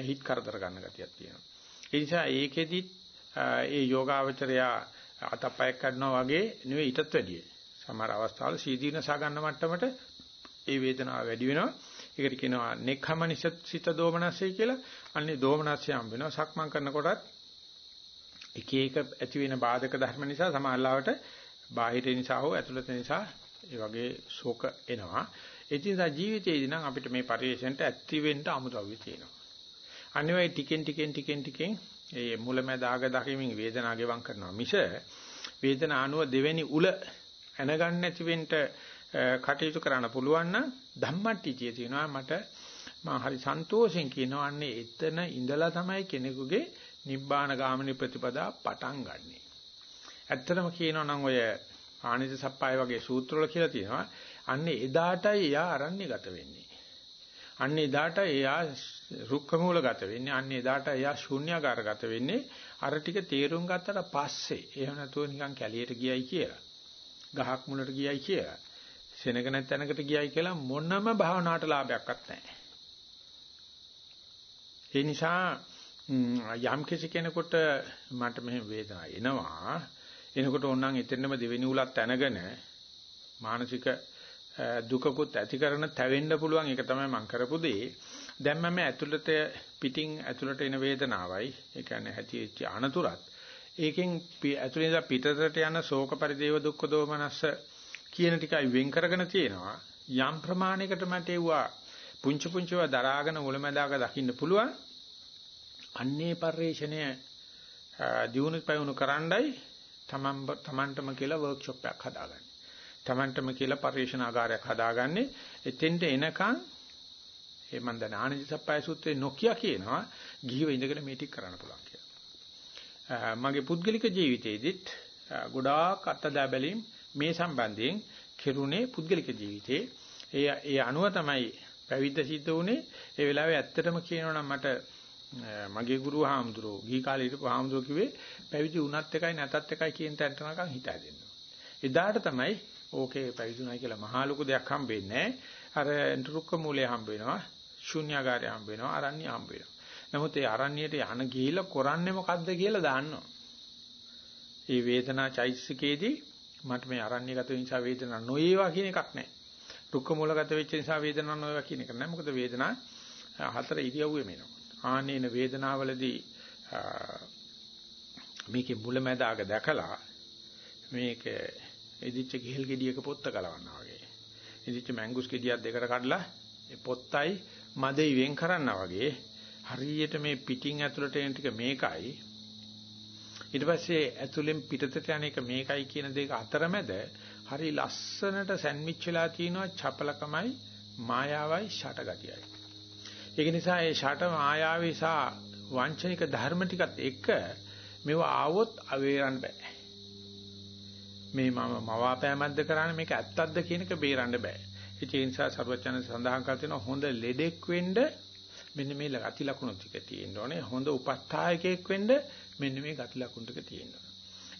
හිත කරදර ගන්න ගතියක් තියෙනවා. ඒ නිසා ඒකෙදිත් ඒ යෝගාවචරයා අතපය කරනවා වගේ නෙවෙයි ඊටත් වැඩිය. සමහර අවස්ථාවල සීදීනසා ගන්න මට්ටමට ඒ වේදනාව වැඩි වෙනවා. ඒකට කියනවා නෙක්ඛමනිසිත දෝමනසය කියලා. අන්නේ දෝමනසය හම්බ වෙනවා. සක්මන් කරනකොටත් එක එක ඇති වෙන බාධක ධර්ම නිසා සමාහලාවට බාහිර නිසා හෝ ඇතුළත නිසා ඒ වගේ ශෝක එනවා. ඒ නිසා ජීවිතයේදී නම් අපිට මේ පරිශ්‍රයට ඇක්ටිව් වෙන්න අමුද්‍රව්‍ය තියෙනවා. අනිවාර්ය ටිකෙන් ටිකෙන් ටිකෙන් ටිකෙන් ඒ මුලැමැදාග දකිමින් වේදනාව ගෙවම් කරනවා මිස වේදනානුව දෙවෙනි උල ඇනගන්න නැති වෙන්න කටයුතු කරන්න පුළුවන් නම් ධම්මට්ටිතිය තියෙනවා මට මම හරි සන්තෝෂෙන් කියනවා අන්නේ එතන ඉඳලා තමයි කෙනෙකුගේ නිබ්බාන ගාමිනී ප්‍රතිපදා පටන් ගන්නෙ. ඇත්තටම කියනවා නම් ඔය ආනිස සප්පාය වගේ සූත්‍රවල කියලා තියෙනවා අන්නේ එදාටයි එයා අරන්නේ ගත වෙන්නේ. අන්නේ එදාට එයා රුක්ක මූලගත වෙන්නේ. අන්නේ එදාට එයා ශූන්‍යාකාරගත වෙන්නේ. අර ටික තේරුම් ගත්තට පස්සේ එහෙම නැතුව නිකන් කැලියට ගියයි කියලා. ගහක් මුලට ගියයි කියලා. සෙනග නැත්ැනකට ගියයි කියලා මොනම භාවනාවට ලාභයක්වත් නැහැ. ඒ නිසා යම් කිසි කෙනෙකුට මට මෙහෙම වේදනාවක් එනවා. එනකොට ඕනනම් එතනම දෙවෙනි උලත් තනගෙන මානසික දුකකුත් ඇති කරන තැවෙන්න පුළුවන් ඒක තමයි මම කරපු දේ. දැන් මම ඇතුළත පිටින් ඇතුළට එන වේදනාවයි ඒ කියන්නේ ඇතිවෙච්ච අනතුරත්. ඒකෙන් ඇතුළේ ඉඳලා පිටතට යන ශෝක පරිදේව දුක්ඛ දෝමනස්ස කියන ටිකයි වෙන් කරගෙන තියෙනවා. යම් ප්‍රමාණයකට මට ඒවා පුංචි පුංචිව දරාගෙන මුලැමැදාක දකින්න පුළුවන්. අන්නේ පරිශ්‍රණය දියුණු පයුණු කරන්නයි තමන් තමන්ටම කියලා වර්ක්ෂොප් එකක් හදාගන්න. තමන්ටම කියලා පරිශනාගාරයක් හදාගන්නේ. එතෙන්ට එනකන් ඒ මන් දැන ආනන්දසප්පය සූත්‍රයේ නොකිය කියනවා ගිහිව ඉඳගෙන මේ ටික කරන්න පුළුවන් කියලා. මගේ පුද්ගලික ජීවිතේදීත් ගොඩාක් අත්දැක බැලීම් මේ සම්බන්ධයෙන් කෙරුණේ පුද්ගලික ජීවිතේ. ඒ ඒ අනුව තමයි පැවිද්ද සිද්ධ වුණේ. ඒ වෙලාවේ ඇත්තටම කියනවා නම් මට මගේ ගුරු හාමුදුරුවෝ ගිහි කාලේ හිටපු හාමුදුරුවෝ කිව්වේ පැවිදි වුණත් එකයි නැතත් එකයි කියන තැනට නකන් හිතා දෙන්න. එදාට තමයි ඕකේ පැවිදුණයි කියලා මහා ලොකු දෙයක් හම්බෙන්නේ අර රුක්ක මූලයේ හම්බ වෙනවා, ශුන්‍යාගාරය හම්බ වෙනවා, අරණ්‍ය හම්බ වෙනවා. නමුත් ඒ අරණ්‍යයට යන ගිහිලා කරන්නේ මොකද්ද කියලා දාන්නවා. මේ වේදනා චෛතසිකයේදී මට මේ අරණ්‍යගත නිසා වේදනා නොවේවා කියන එකක් නැහැ. රුක්ක මූලගත වෙච්ච නිසා වේදනා නොවේවා කියන එක නැහැ. මොකද වේදනා හතර ඉරියව්වෙම එනවා. ආනේන වේදනාවලදී මේකේ මුලැමැදාග දැකලා මේක එදිච්ච ගෙහෙල් ගෙඩියක පොත්ත කලවන්නා වගේ. ඉදිච්ච මැංගුස් ගෙඩියක් දෙකට කඩලා ඒ පොත්තයි මදෙයි වෙන් කරන්නා වගේ හරියට මේ පිටින් ඇතුළට එන ටික මේකයි ඊට පස්සේ ඇතුළෙන් පිටතට යන එක මේකයි කියන දෙක අතරමැද හරි ලස්සනට සෑන්ඩ්විච් වෙලා තියෙනවා චපලකමයි මායාවයි ෂටගතියයි. ඒක නිසා ඒ ෂට මායාවී සහ වංචනික ධර්ම ටිකත් එක්ක මේව ආවොත් අවේරන්න බෑ. මේ මම මවාපෑමක්ද කරන්නේ මේක ඇත්තක්ද කියන එක බේරන්න බෑ. ඒ නිසා සර්වචන සඳහන් කර තියෙනවා හොඳ ලෙඩෙක් වෙන්න මෙන්න මේ ගති ලක්ෂණ ටික තියෙන්න ඕනේ. හොඳ උපස්ථායකයෙක් වෙන්න මෙන්න මේ ගති ලක්ෂණ ටික තියෙන්න ඕනේ.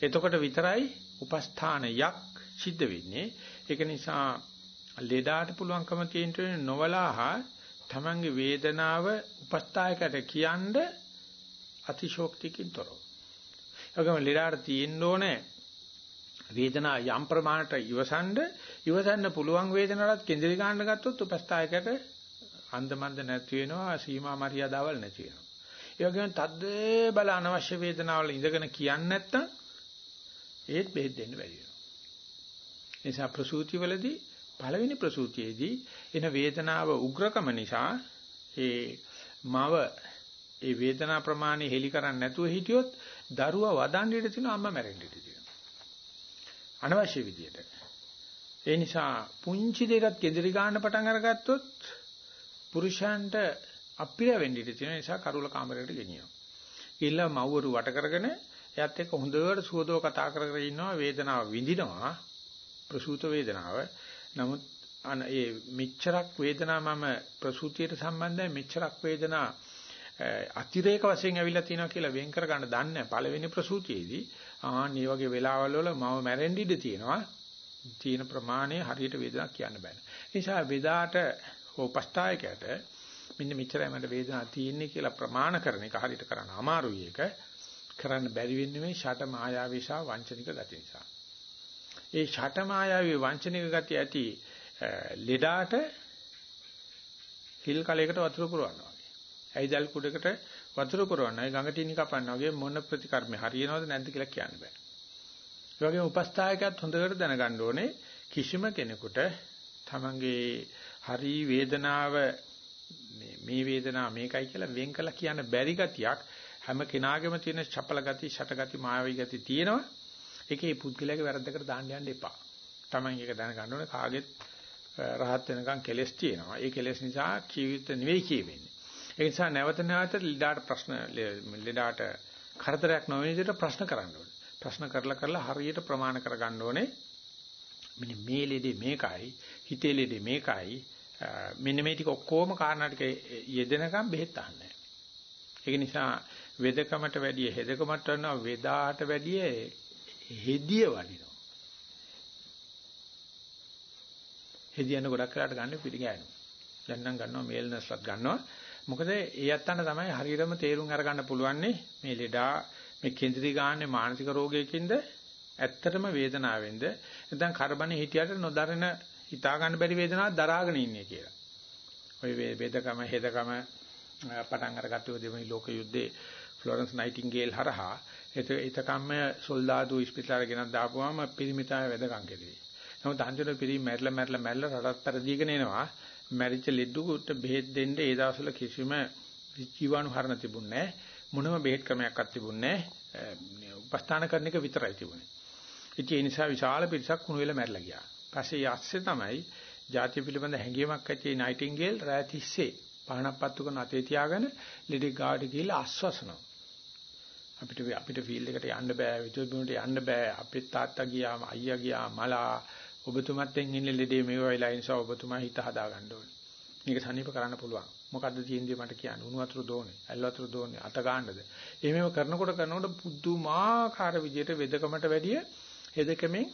එතකොට විතරයි උපස්ථානයක් සිද්ධ වෙන්නේ. ඒක නිසා ලෙඩාට පුළුවන්කම තියෙන නොවලාහා තමන්ගේ වේදනාව උපස්ථායකට කියන්න අතිශෝක්තියකින් තොරව. ඒකම ලෙඩාට තියෙන්න ඕනේ වේදනා යම් ප්‍රමාණයට ඉවසන්න ඉවසන්න පුළුවන් වේදනාවට කේන්ද්‍රී ගන්න ගත්තොත් උපස්ථායකට අන්දමන්ද නැති වෙනවා සීමා මරියාදාවල් නැති වෙනවා. ඒ වගේම තද්ද බල අනවශ්‍ය වේදනාවල ඉඳගෙන කියන්නේ නැත්තම් ඒත් බෙහෙත් දෙන්න බැරි වෙනවා. ඒ නිසා ප්‍රසූතිවලදී පළවෙනි ප්‍රසූතියේදී එන වේදනාව උග්‍රකම නිසා ඒ මව ඒ වේදනා ප්‍රමාණය හෙලි කරන්නේ නැතුව හිටියොත් දරුවා වදන් ඉඳ තියෙනවා අම්මා මැරෙන්න ඉඳ තියෙනවා. අනවශ්‍ය විදියට. ඒ නිසා පුංචි දෙයකට කෙදිරි ගන්න පටන් අරගත්තොත් පුරුෂයන්ට අපිර වෙන්න ඉඩ තියෙන නිසා කරුල කාමරයට ගෙනියනවා. ගිහිල්ලා මව්වරු වට කරගෙන එයත් එක්ක හොඳට සුවදව කතා කර කර ඉන්නවා වේදනාව විඳිනවා ප්‍රසූත වේදනාව. නමුත් අන ඒ මෙච්චරක් වේදනා මම ප්‍රසූතියට සම්බන්ධයි මෙච්චරක් වේදනා අතිරේක වශයෙන් ඇවිල්ලා තියෙනවා කියලා වෙන් කර ගන්න දන්නේ පළවෙනි ප්‍රසූතියේදී ආන් මේ වගේ වෙලාවල් වල මම මැරෙන්න ඉඩ තියෙනවා තියෙන ප්‍රමාණය හරියට වේදනාවක් කියන්න බෑ. ඒ නිසා වේදාට උපස්ථායකයට මෙන්න මෙච්චරයි මට වේදනාවක් තියෙන්නේ කියලා ප්‍රමාණ කරන එක හරියට කරන්න අමාරුයි ඒක. කරන්න බැරි වෙන්නේ මේ ෂට මායාවී සහ වංචනික ගති නිසා. ඒ ෂට මායාවී වංචනික ගති ඇති ලෙඩාට හිල් කලයකට වතුර පුරවනවා වගේ. ඇයිදල් කුඩකට වතුර පුරවනවා. ඒ ගඟ ටිනි කපනවා වගේ මොන ප්‍රතිකර්ම හරියනවද නැද්ද කියලා කියන්න බෑ. ඒ වගේම උපස්ථායකයත් හොඳට දැනගන්න ඕනේ කිසිම කෙනෙකුට තමන්ගේ හරි වේදනාව මේ මේ වේදනාව මේකයි කියලා වෙන් කළා කියන්න බැරි ගතියක් හැම කෙනාගේම තියෙන චපල ගති, ෂට ගති, මායාවී ගති තියෙනවා. ඒකේ පුද්ගලයාගේ වැරද්දකට දාන්න යන්න එපා. Taman එක දැනගන්න ඕනේ කාගෙත් රහත් වෙනකන් කෙලස් තියෙනවා. ඒ කෙලස් නිසා ජීවිත නෙවෙයි කියවෙන්නේ. ඒ නිසා නැවත නැවත ලෙඩාට ප්‍රශ්න ලෙඩාට කරදරයක් නොවන විදිහට ප්‍රශ්න කරන්න ඕනේ. ප්‍රශ්න කරලා කරලා හරියට ප්‍රමාණ කරගන්න ඕනේ. මෙන්න මේ ලෙඩේ මේකයි, හිතේ ලෙඩේ මේකයි. මෙන්න මේ ටික ඔක්කොම කාරණා ටික යෙදෙනකම් බෙහෙත් අහන්නේ. ඒක නිසා වෙදකමට වැඩිය හෙදකමට වනවා වෙදාට වැඩිය හෙදිය වඩිනවා. හෙදියන ගොඩක් වෙලාට ගන්න පිළිගෑනවා. දැන් නම් ගන්නවා මේල්නස්ලත් ගන්නවා. මොකද ඒ යත්තන්න තමයි හරියටම තේරුම් අරගන්න පුළුවන්නේ මේ ලෙඩා මේ කේන්ද්‍රී ගාන්නේ මානසික රෝගයකින්ද ඇත්තටම වේදනාවෙන්ද නැත්නම් කරබනේ හිටියට නොදරන හිතා ගන්න බැරි වේදනාවක් දරාගෙන ඉන්නේ කියලා. ওই වේදකම හෙදකම පටන් අරගත්තේ දෙවෙනි ලෝක යුද්ධේ ෆ්ලොරන්ස් නයිටින්ගේල් හරහා එතකම්ම සොල්දාදු ඉස්පිතාලේ ගෙනත් දාපුවාම පිරිමිතාය වැදගම් කෙරුවේ. නමුත් අන්තිමට පිරිමි මැරිලා මැරිලා මැරිලා රටත් පෙරදීගෙන එනවා. මැරිච්ච ලෙඩුකට බෙහෙත් දෙන්න ඒ දවස්වල කිසිම ජීවාණු හරණ තිබුණේ මොනම බෙහෙත් ක්‍රමයක්වත් තිබුණේ උපස්ථාන කරන එක විතරයි තිබුණේ. ඉතින් ඒ නිසා විශාල පිරිසක් කුණු වෙලා මැරිලා ගියා. පස්සේ යස්සේ තමයි ජාතිය පිළිබඳ හැඟීමක් ඇති නයිටින්ගේල් රාය 30 පහනක් පත්තු කරන අතේ තියාගෙන ලෙඩේ ගාඩ ගිහලා ආස්වාසනවා. අපිට අපිට ෆීල්ඩ් එකට යන්න බෑ විදුලිබුණට යන්න බෑ අපේ තාත්තා ගියා අයියා ගියා මලා ඔබතුමත්ෙන් ඉන්නේ ලෙඩේ මේවා වෙලා නිසා ඔබතුමා හිත හදා ගන්න ඕනේ. මේක සනීප කරන්න පුළුවන්. මොකද්ද තියෙන්නේ මට කියන්න. උණු වතුර දෝනේ, ඇල් වතුර දෝනේ, අත ගන්නද. එහෙමම කරනකොට කරනකොට පුදුමාකාර විදියට වෙදකමට වැඩිය හෙදකමෙන්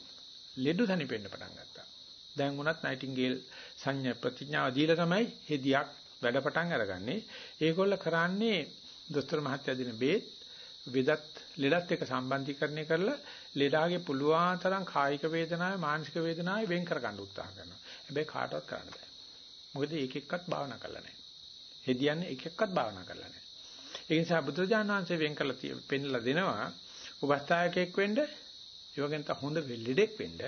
ලෙඩ සනීපෙන්න පටන් ගත්තා. දැන් උනත් නයිටින්ගේල් සංඥා ප්‍රතිඥාව දීලා තමයි හෙදියක් වැඩ පටන් අරගන්නේ. ඒගොල්ල කරන්නේ දොස්තර මහත්තයා දෙන බේත් වෙදත් ලෙඩත් එක්ක සම්බන්ධීකරණය කරලා ලෙඩාගේ පුළුවන් තරම් කායික වේදනාවේ මානසික වේදනාවේ වෙන් කර ගන්න උත්සාහ කරනවා. හැබැයි කාටවත් කරන්න බෑ. මොකද ඒක එක්කත් භාවනා කරලා නැහැ. හෙදියන්නේ එක එක්කත් භාවනා කරලා නැහැ. ඒ නිසා බුදුරජාණන් වහන්සේ වෙන් කරලා පෙන්නලා දෙනවා උපස්ථායකෙක් වෙන්න, ඒ වගේම තා හොඳ ලෙඩෙක් වෙන්න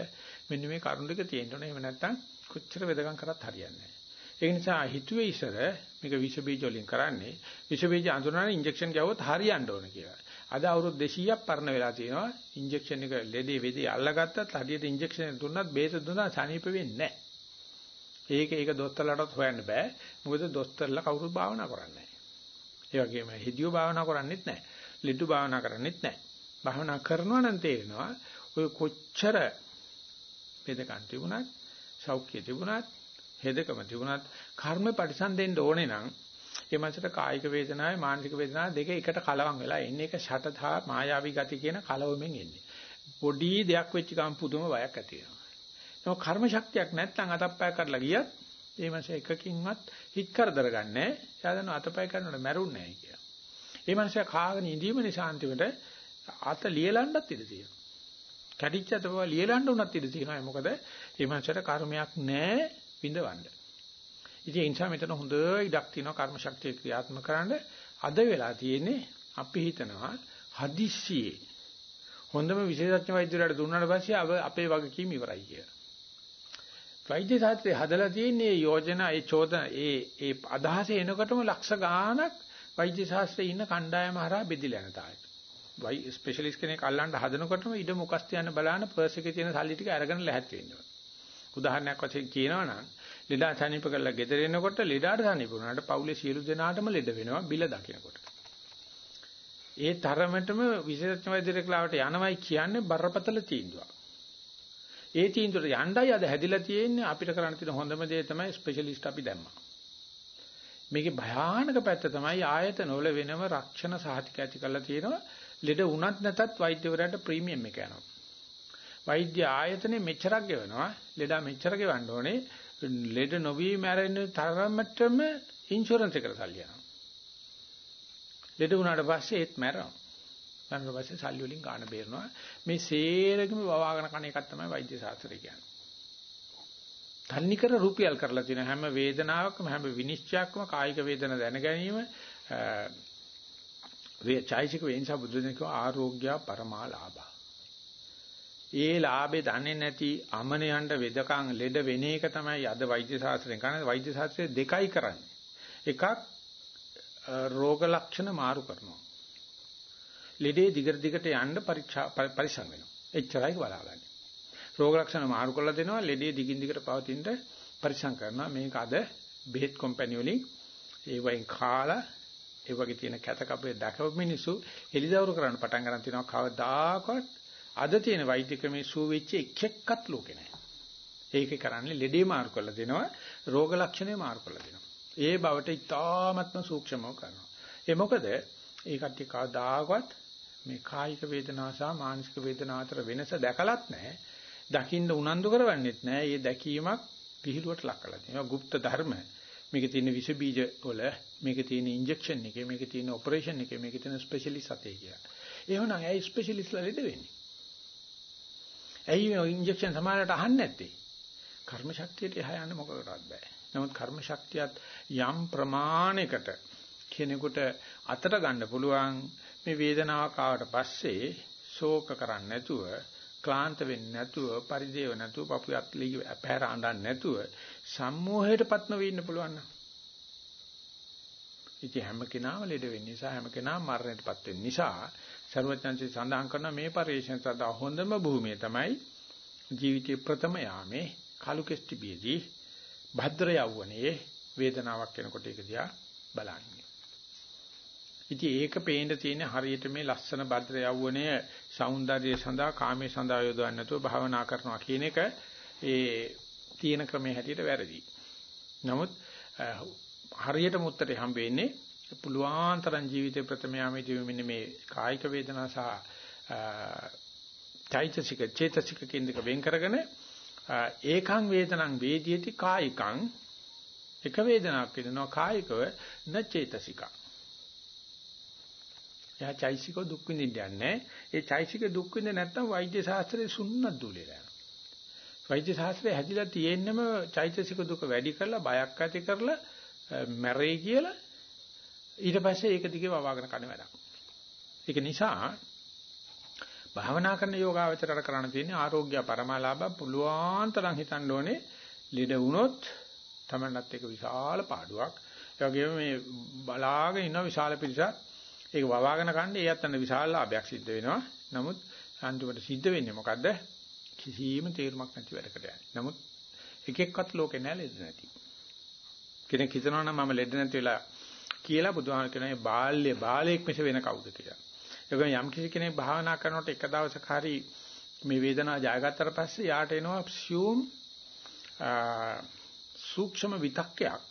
මෙන්න මේ කරුණ දෙක තියෙන්න ඕනේ. එහෙම නැත්නම් කොච්චර වෙදකම් කරත් හරියන්නේ නැහැ. ඒ නිසා හිතුවේ ඉසර මේක විස බීජ වලින් කරන්නේ විස බීජ අඳුනන ඉන්ජෙක්ෂන් ගැවුවොත් හරියන්න ඕන කියලා. අද අවුරුදු 200ක් පරණ වෙලා තියෙනවා ඉන්ජෙක්ෂන් එක ලෙඩේ වෙදී අල්ලගත්තත් හදියට ඉන්ජෙක්ෂන් දුන්නත් බේත දුන්නත් සනීප වෙන්නේ නැහැ. ඒක ඒක දොස්තරලටත් හොයන්න බෑ. මොකද දොස්තරලා කවුරුත් භාවනා කරන්නේ නැහැ. ඒ වගේම හිදියෝ භාවනා කරන්නේත් නැහැ. ලෙඩු භාවනා කරන්නේත් නැහැ. භාවනා කරනවා නම් තේරෙනවා ඔය කොච්චර වේදකන් තිබුණත් සෞඛ්‍ය තිබුණත් හෙදකම තිබුණත් කර්ම පරිසම්දෙන්න ඕනේ නම් ඒ මනසට කායික වේදනාවයි මානසික වේදනාව දෙක එකට කලවම් වෙලා එන්නේ ඒක ෂටධා මායාවී ගති කියන කලවමෙන් එන්නේ. පොඩි දෙයක් වෙච්ච ගමන් පුදුම බයක් ඇති වෙනවා. ඒක කර්ම ශක්තියක් නැත්නම් අතප්පය කරලා ගියත් ඒ මනස එකකින්වත් හිත කරදර ගන්නෑ. එයා දන්නවා අතපය කරනකොට මැරුන්නේ නැහැ කියලා. ඒ මනස කාගෙන ඉඳීම නිසා අන්තිමට අත ලියලන්නත් ඉඩ තියෙනවා. කැඩිච්ච අත බව ලියලන්න උනත් ඉඩ තියෙනවා. මොකද මේ මනසට කර්මයක් නැහැ විඳවන්න. ඉතින් ඒ නිසා මෙතන හොඳ ඉඩක් තියෙනවා කර්ම ශක්තිය ක්‍රියාත්මක කරන්න. අද වෙලා තියෙන්නේ අපි හිතනවා හදිස්සියේ හොඳම විශේෂඥ වෛද්‍යවරයාට දුන්නාට පස්සේ අපේ වගකීම ඉවරයි කියලා. වෛද්‍ය ශාස්ත්‍රයේ හදලා තියෙන්නේ යෝජනා ඒ චෝදන ඒ ඒ අදහස එනකොටම ලක්ෂ ගාණක් වෛද්‍ය ශාස්ත්‍රයේ ඉන්න කණ්ඩායම හරහා බෙදිලා යන තාලෙට. වයි ස්පෙෂලිස්ට් කෙනෙක් අල්ලන්න හදනකොටම ඉඩ මොකක්ද යන බලන පර්ස් එකේ තියෙන සල්ලි ටික අරගෙන ලැහත් වෙන්න උදාහරණයක් වශයෙන් කියනවා නම් ලෙඩා සනීප කරලා ගෙදර එනකොට ලෙඩාට සනීප වුණාට පවුලේ සියලු දෙනාටම ලෙඩ වෙනවා බිල දකිනකොට. ඒ තරමටම විශේෂඥ වෛද්‍යරෙක්ලාවට යනවයි කියන්නේ බරපතල තීන්දුවක්. ඒ තීන්දුවට යණ්ඩයි අද හැදිලා තියෙන්නේ අපිට කරන්න තියෙන හොඳම දේ තමයි ස්පෙෂලිස්ට් අපි දැම්මා. මේකේ භයානක පැත්ත තමයි ආයතන වල වෙනම රක්ෂණ සහතික ඇති කරලා තියෙනවා. ලෙඩ වුණත් නැතත් වෛද්‍යවරයාට ප්‍රීමියම් එක යනවා. වෛද්‍ය ආයතනේ මෙච්චරක් ගෙවනවා. ලෙඩා මෙච්චර ගෙවන්න ඕනේ. ලෙඩ නොවි මැරෙන තරමටම ඉන්ෂුරන්ස් එකට සල්ලි යනවා. ලෙඩ වුණාට පස්සේ ඒත් මැරෙනවා. මරණ පස්සේ සල්ලි වලින් ගාන බේරනවා. මේ සේරගෙම වවාගෙන කන එකක් තමයි වෛද්‍ය ශාස්ත්‍රය කියන්නේ. තන්නිකර රුපියල් කරලා තියෙන හැම වේදනාවකම හැම විනිශ්චයක්ම කායික වේදන දැන ගැනීම වේ චෛසික වේන්සා බුදුදෙන කිව්ව ආරෝග්‍ය පරමාලාභා. ඒ ලාභේ දන්නේ නැති අමනයන්ට වෙදකම් ලෙඩ වෙන එක තමයි අද වෛද්‍ය ශාස්ත්‍රයෙන් කරන්නේ. වෛද්‍ය ශාස්ත්‍රය දෙකයි කරන්නේ. එකක් රෝග ලක්ෂණ මාරු කරනවා. ලෙඩේ දිගට දිගට යන්න පරීක්ෂා පරිසම් වෙනවා. එච්චරයි බලාගන්නේ. රෝග ලක්ෂණ මාරු කරලා දෙනවා ලෙඩේ දිගින් දිගට පවතින පරිසම් කරනවා. මේක අද බෙහෙත් කම්පැනි වලින් ඒ වයින් කාලා ඒ වගේ තියෙන කැත කපේ දැකපු මිනිස්සු එලිදවරු කරන්න පටන් ගන්න තියෙනවා කවදාකවත් අද තියෙන වෛද්‍ය ක්‍රමේ සූ වෙච්ච එක එක්කත් ලෝකේ නැහැ. ඒක කරන්නේ ලෙඩේ මාරු කරලා දෙනවා රෝග ලක්ෂණේ මාරු කරලා දෙනවා. ඒ බවට ඉතාමත්ම සූක්ෂමව කරනවා. ඒ මොකද ඒ කට්ටිය කවදාකවත් මේ කායික වේදනාව සහ මානසික වේදනාව අතර වෙනස දැකලත් නැහැ. දකින්න උනන්දු කරවන්නෙත් නැහැ. මේ දැකීමක් පිළිලුවට ලක් කරලා තියෙනවා. গুপ্ত ධර්ම. මේකේ තියෙන විස බීජ වල, මේකේ තියෙන ඉන්ජෙක්ෂන් එකේ, මේකේ තියෙන ඔපරේෂන් එකේ, මේකේ තියෙන ස්පෙෂලිස්ට් අතේ කියලා. එහෙනම් ඇයි ස්පෙෂලිස්ට්ලා ලෙඩ වෙන්නේ? ඇයි මේ ඉන්ජෙක්ෂන් සමානට අහන්නේ නැත්තේ? කර්ම ශක්තියට එහා යන්න මොකකටවත් බෑ. නමුත් කර්ම ශක්තියත් යම් ප්‍රමාණයකට කෙනෙකුට අතට ගන්න පුළුවන් මේ වේදනාවක් ආවට පස්සේ ශෝක කරන්නේ නැතුව ක්ලාන්ත වෙන්නේ නැතුව පරිදේව නැතුව පපුවත් ලී පැහැර අඬන්නේ නැතුව සම්මෝහයටපත් නොවෙන්න පුළුවන් නම් ඉතින් හැම කෙනාම ලෙඩ වෙන්න නිසා හැම කෙනාම මරණයටපත් වෙන්න නිසා ਸਰවඥාන්සේ සඳහන් කරන මේ පරිශ්‍රණ සඳහා හොඳම භූමිය තමයි ජීවිතයේ ප්‍රථම යාමේ කලු කෙස්ටිබියේදී භද්‍ර යවුවනේ වේදනාවක් එනකොට ඒක දිහා බලන්නේ. ඉතින් ඒක පේන්න තියෙන හරියට මේ ලස්සන භද්‍ර යවුවනය సౌందර්යය සඳහා කාමයේ සඳහා යොදවන්නේ නැතුව භාවනා කරනවා කියන එක ඒ තියෙන ක්‍රමයේ හැටියට වැරදි. නමුත් හරියට මුත්තරේ හම්බ වෙන්නේ පුළුවන් තරම් ජීවිතේ ප්‍රථම යාමේදී මෙන්න මේ කායික වේදනා සහ චෛතසික චේතසික කෙන්දක වෙන් කරගෙන ඒකං වේදනං වේදියති කායිකං එක වේදනාවක් වෙනවා කායිකව න චේතසික. එයා චෛතසික දුක් විඳින්න යන්නේ. ඒ චෛතසික දුක් විඳ නැත්නම් වෛද්‍ය ශාස්ත්‍රයේ සුන්නත් දුලේලා යනවා. වෛද්‍ය ශාස්ත්‍රය හැදිලා තියෙන්නම චෛතසික දුක වැඩි කරලා බයක් ඇති කරලා මැරෙයි කියලා ඊට පස්සේ ඒක දිගේ වවාගෙන කන වැඩක්. ඒක නිසා භාවනා කරන යෝගාවචරයට කරන්න තියෙන්නේ ආරෝග්‍ය පරමාලාභ පුළුවන් තරම් හිතන්න ඕනේ ලෙඩ වුණොත් Tamanටත් ඒක විශාල පාඩුවක්. ඒ වගේම මේ බලාගෙන ඉන්න විශාල පිරිසක් ඒක වවාගෙන කන්නේ ඒ අතන විශාල ලාභයක් සිද්ධ වෙනවා. නමුත් අන්තිමට සිද්ධ වෙන්නේ මොකද්ද? කිසිම තේරුමක් නැති වැඩකට යන්නේ. නමුත් එක එක්කත් ලෝකේ නැහැ ලෙඩ නැති. කෙනෙක් හිතනවා නම් මම ලෙඩ නැති වෙලා කියලා බුදුහාම කියනවා මේ බාල්‍ය බාලයෙක් මිස වෙන කවුද කියලා. ඒක යම් කිසි කෙනෙක් භාවනා කරනකොට එක දවසක හරි මේ වේදනාව ජයගත්තට පස්සේ යාට එනවා assume සූක්ෂම විතක්කයක්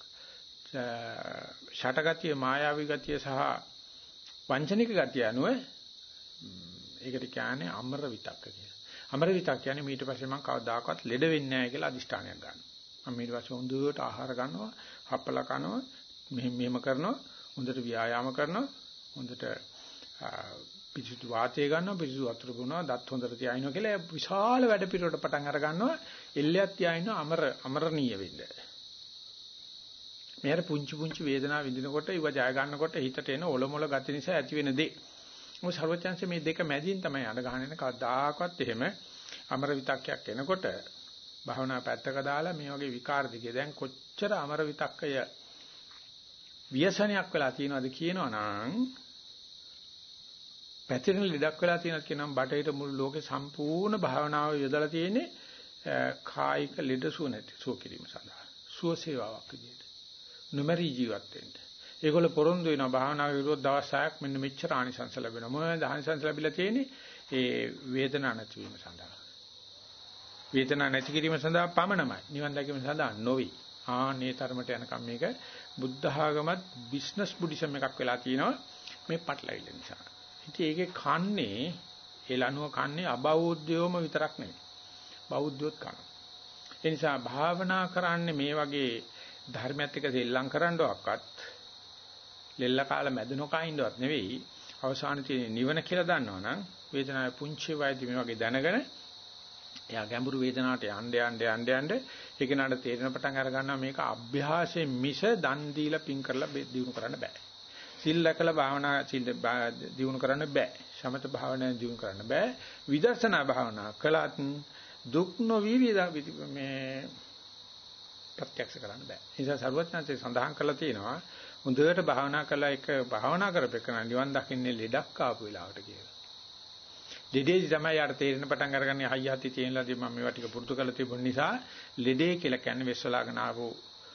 ෂටගතිය මායාවී ගතිය සහ වංචනික ගතිය අනුව ඒකට කියන්නේ අමර විතක්ක කියලා. අමර විතක්ක කියන්නේ ඊට පස්සේ මම කවදාකවත් ලෙඩ වෙන්නේ නැහැ කියලා අදිෂ්ඨානයක් ගන්නවා. මම ඊට පස්සේ හොඳට ආහාර ගන්නවා, හප්පලා කනවා, මෙහෙම මෙහෙම කරනවා, හොඳට ව්‍යායාම කරනවා, හොඳට පිසුදු වාතය ගන්නවා, පිසුදු වතුර බොනවා, දත් හොඳට තියාිනවා කියලා විශාල වැඩ පිළිවෙලට පටන් අර ගන්නවා. එල්ලයක් තියාිනවා අමර අමරණීය වෙන්න. මෙහෙර පුංචි පුංචි වේදනාව විඳිනකොට ඉව ජය ගන්නකොට හිතට එන ඔලොමොල ගති නිසා ඇති වෙන දේ. මොකද ਸਰවචන්සේ මේ දෙක මැදින් තමයි අඬ ගහන්නේ කවදාකවත් එහෙම අමර විතක්කයක් එනකොට භවනා පැත්තක දාලා මේ වගේ විකාර දිගේ දැන් කොච්චර අමර විතක්කය ව්‍යසනයක් වෙලා තියෙනවද කියනවනම් පැතිරෙන ලෙඩක් වෙලා තියෙනවා කියනම් බටහිර මුළු ලෝකේ සම්පූර්ණ භාවනාව යොදලා තියෙන්නේ කායික ලෙඩ සුව නැති සුව කිරීම සඳහා. සුව සේවාවක් විදියට නොමරි ජීවත් වෙන්න. ඒගොල්ලෝ පොරොන්දු වෙනවා භාවනාව විරෝධ දවස් 6ක් මෙන්න මෙච්චර ආනිසංස ලැබෙනවා. මොනවද ආනිසංස ලැබිලා තියෙන්නේ? ඒ වේදනාව නැති වීම සඳහා. වේදනාව නැති කිරීම සඳහා පමණමයි. නිවන් දැකීම සඳහා නොවේ. ආනේ තරමට යනකම් මේක බුද්ධ ආගමත් බිස්නස් බුද්දිසම් එකක් වෙලා තියෙනවා මේ පටලවිල්ල නිසා. ඉතින් ඒකේ කන්නේ ඒ ලනුව කන්නේ අබෞද්ධයෝම විතරක් නෙවෙයි. බෞද්ධයොත් කනවා. ඒ නිසා භාවනා කරන්නේ මේ වගේ ධර්මයත් එක්ක සෙල්ලම් කරන්නවක්වත් ලෙල්ල කාලා මැද නොකයින්දවත් නෙවෙයි අවසානයේ තියෙන නිවන කියලා දන්නවනම් වේදනාවේ පුංචි වයදී මේ වගේ දැනගෙන එයා ගැඹුරු වේදනාවට යන්න යන්න යන්න යන්න ඒක නඩ තේරෙන පටන් අර ගන්නවා මේක අභ්‍යාසයෙන් මිස දන් දීලා පින් කරලා දිනු කරන්න බෑ. සිල් ලකලා භාවනා සිල් දිනු කරන්න බෑ. සමත භාවනා දිනු කරන්න බෑ. විදර්ශනා භාවනා කළත් දුක් නොවි මේ ප්‍රත්‍යක්ෂ කරන්න බෑ. ඒ නිසා සරුවත්නාංශය සඳහන් කරලා තියෙනවා හොඳට භාවනා කළා එක භාවනා කරපෙකන නිවන් දකින්නේ ලෙඩක් ආපු වෙලාවට කියලා. ලෙඩේදි තමයි යාට තේරෙන පටන් අරගන්නේ හයියති තියෙනලාදී මම මේවා ටික පුරුදු කරලා තිබුණ නිසා ලෙඩේ කියලා කියන්නේ වෙස්සලාගෙන ආපු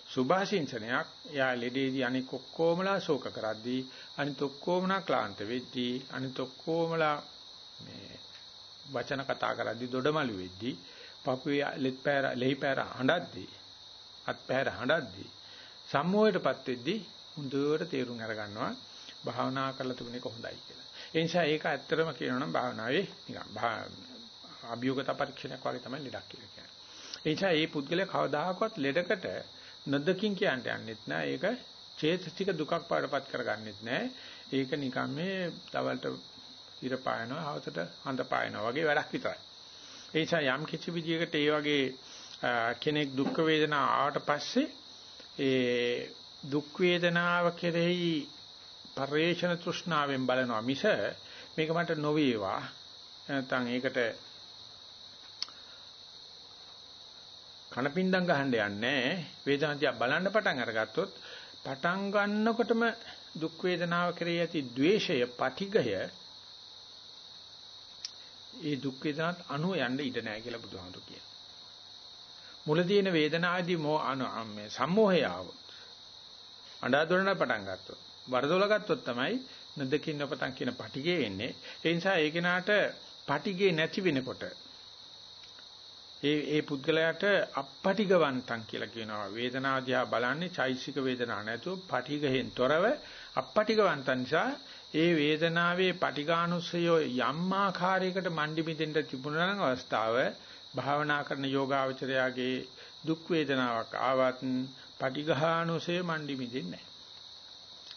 සුභාසින්චනයක්. එයා ලෙඩේදී අනික ඔක්කොමලා ශෝක කරද්දී අනිත් ඔක්කොමලා ක්ලාන්ත වෙද්දී අනිත් ඔක්කොමලා මේ වචන කතා කරද්දී දොඩමළු වෙද්දී පපුවේ ලෙත් පෑර ලෙහි පෑර හඬද්දී අත්පැහැර හඬද්දී සම්මෝහයටපත් වෙද්දී හොඳට තේරුම් අරගන්නවා භාවනා කරලා තිබුණ එක හොඳයි කියලා. ඒ නිසා ඒක ඇත්තටම කියනනම් භාවනාවේ නිකන් අභියෝගත පරීක්ෂණයක් වගේ තමයි ලෙඩක් කියලා කියන්නේ. ඒ නිසා මේ පුද්ගලයා කවදාහක්වත් ලෙඩකට නොදකින් කියන්න යන්නෙත් නෑ. ඒක චේතසික දුකක් පාඩපත් කරගන්නෙත් නෑ. ඒක නිකන් මේ තවලට ඉර පායනවා, හවසට හඳ පායනවා වගේ වැඩක් විතරයි. ඒ නිසා යම් කිසි විදියකට ඒ වගේ කෙනෙක් දුක් වේදනා ආවට පස්සේ ඒ දුක් වේදනාව කෙරෙහි පරේෂණ තෘෂ්ණාවෙන් බලනවා මිස මේක මට නොවේවා. නැත්නම් ඒකට කනපින්දම් ගහන්න යන්නේ වේදනාව දිහා බලන්න පටන් අරගත්තොත් පටන් ගන්නකොටම දුක් වේදනාව කෙරෙහි ඇති द्वේෂය පටිඝය ඒ දුක් වේදනාත් අනු යන්න ඉඩ නැහැ කියලා බුදුහාමුදුරු කියනවා. මුල තියෙන වේදනාදී මෝ මේ සම්මෝහය આવොත් අඬාදොරන පටන් ගත්තොත් වරදොල ගත්තොත් තමයි නදකින් නොපතන් කියන පටිගේ වෙන්නේ ඒ නිසා ඒ කෙනාට පටිගේ නැති වෙනකොට ඒ ඒ පුද්ගලයාට අපපටිගවන්තං කියලා කියනවා. වේදනාව දිහා බලන්නේ චෛසික වේදනාවක් නැතුව පටිගහෙන් තොරව අපපටිගවන්තන් නිසා ඒ වේදනාවේ පටිඝානුසය යම් ආකාරයකට මණ්ඩි මිදෙන්න තිබුණා නම් අවස්ථාව භාවනා කරන යෝගාවචරයාගේ දුක් වේදනාවක් ආවත් පටිඝානුසේ මණ්ඩි මිදෙන්නේ නැහැ.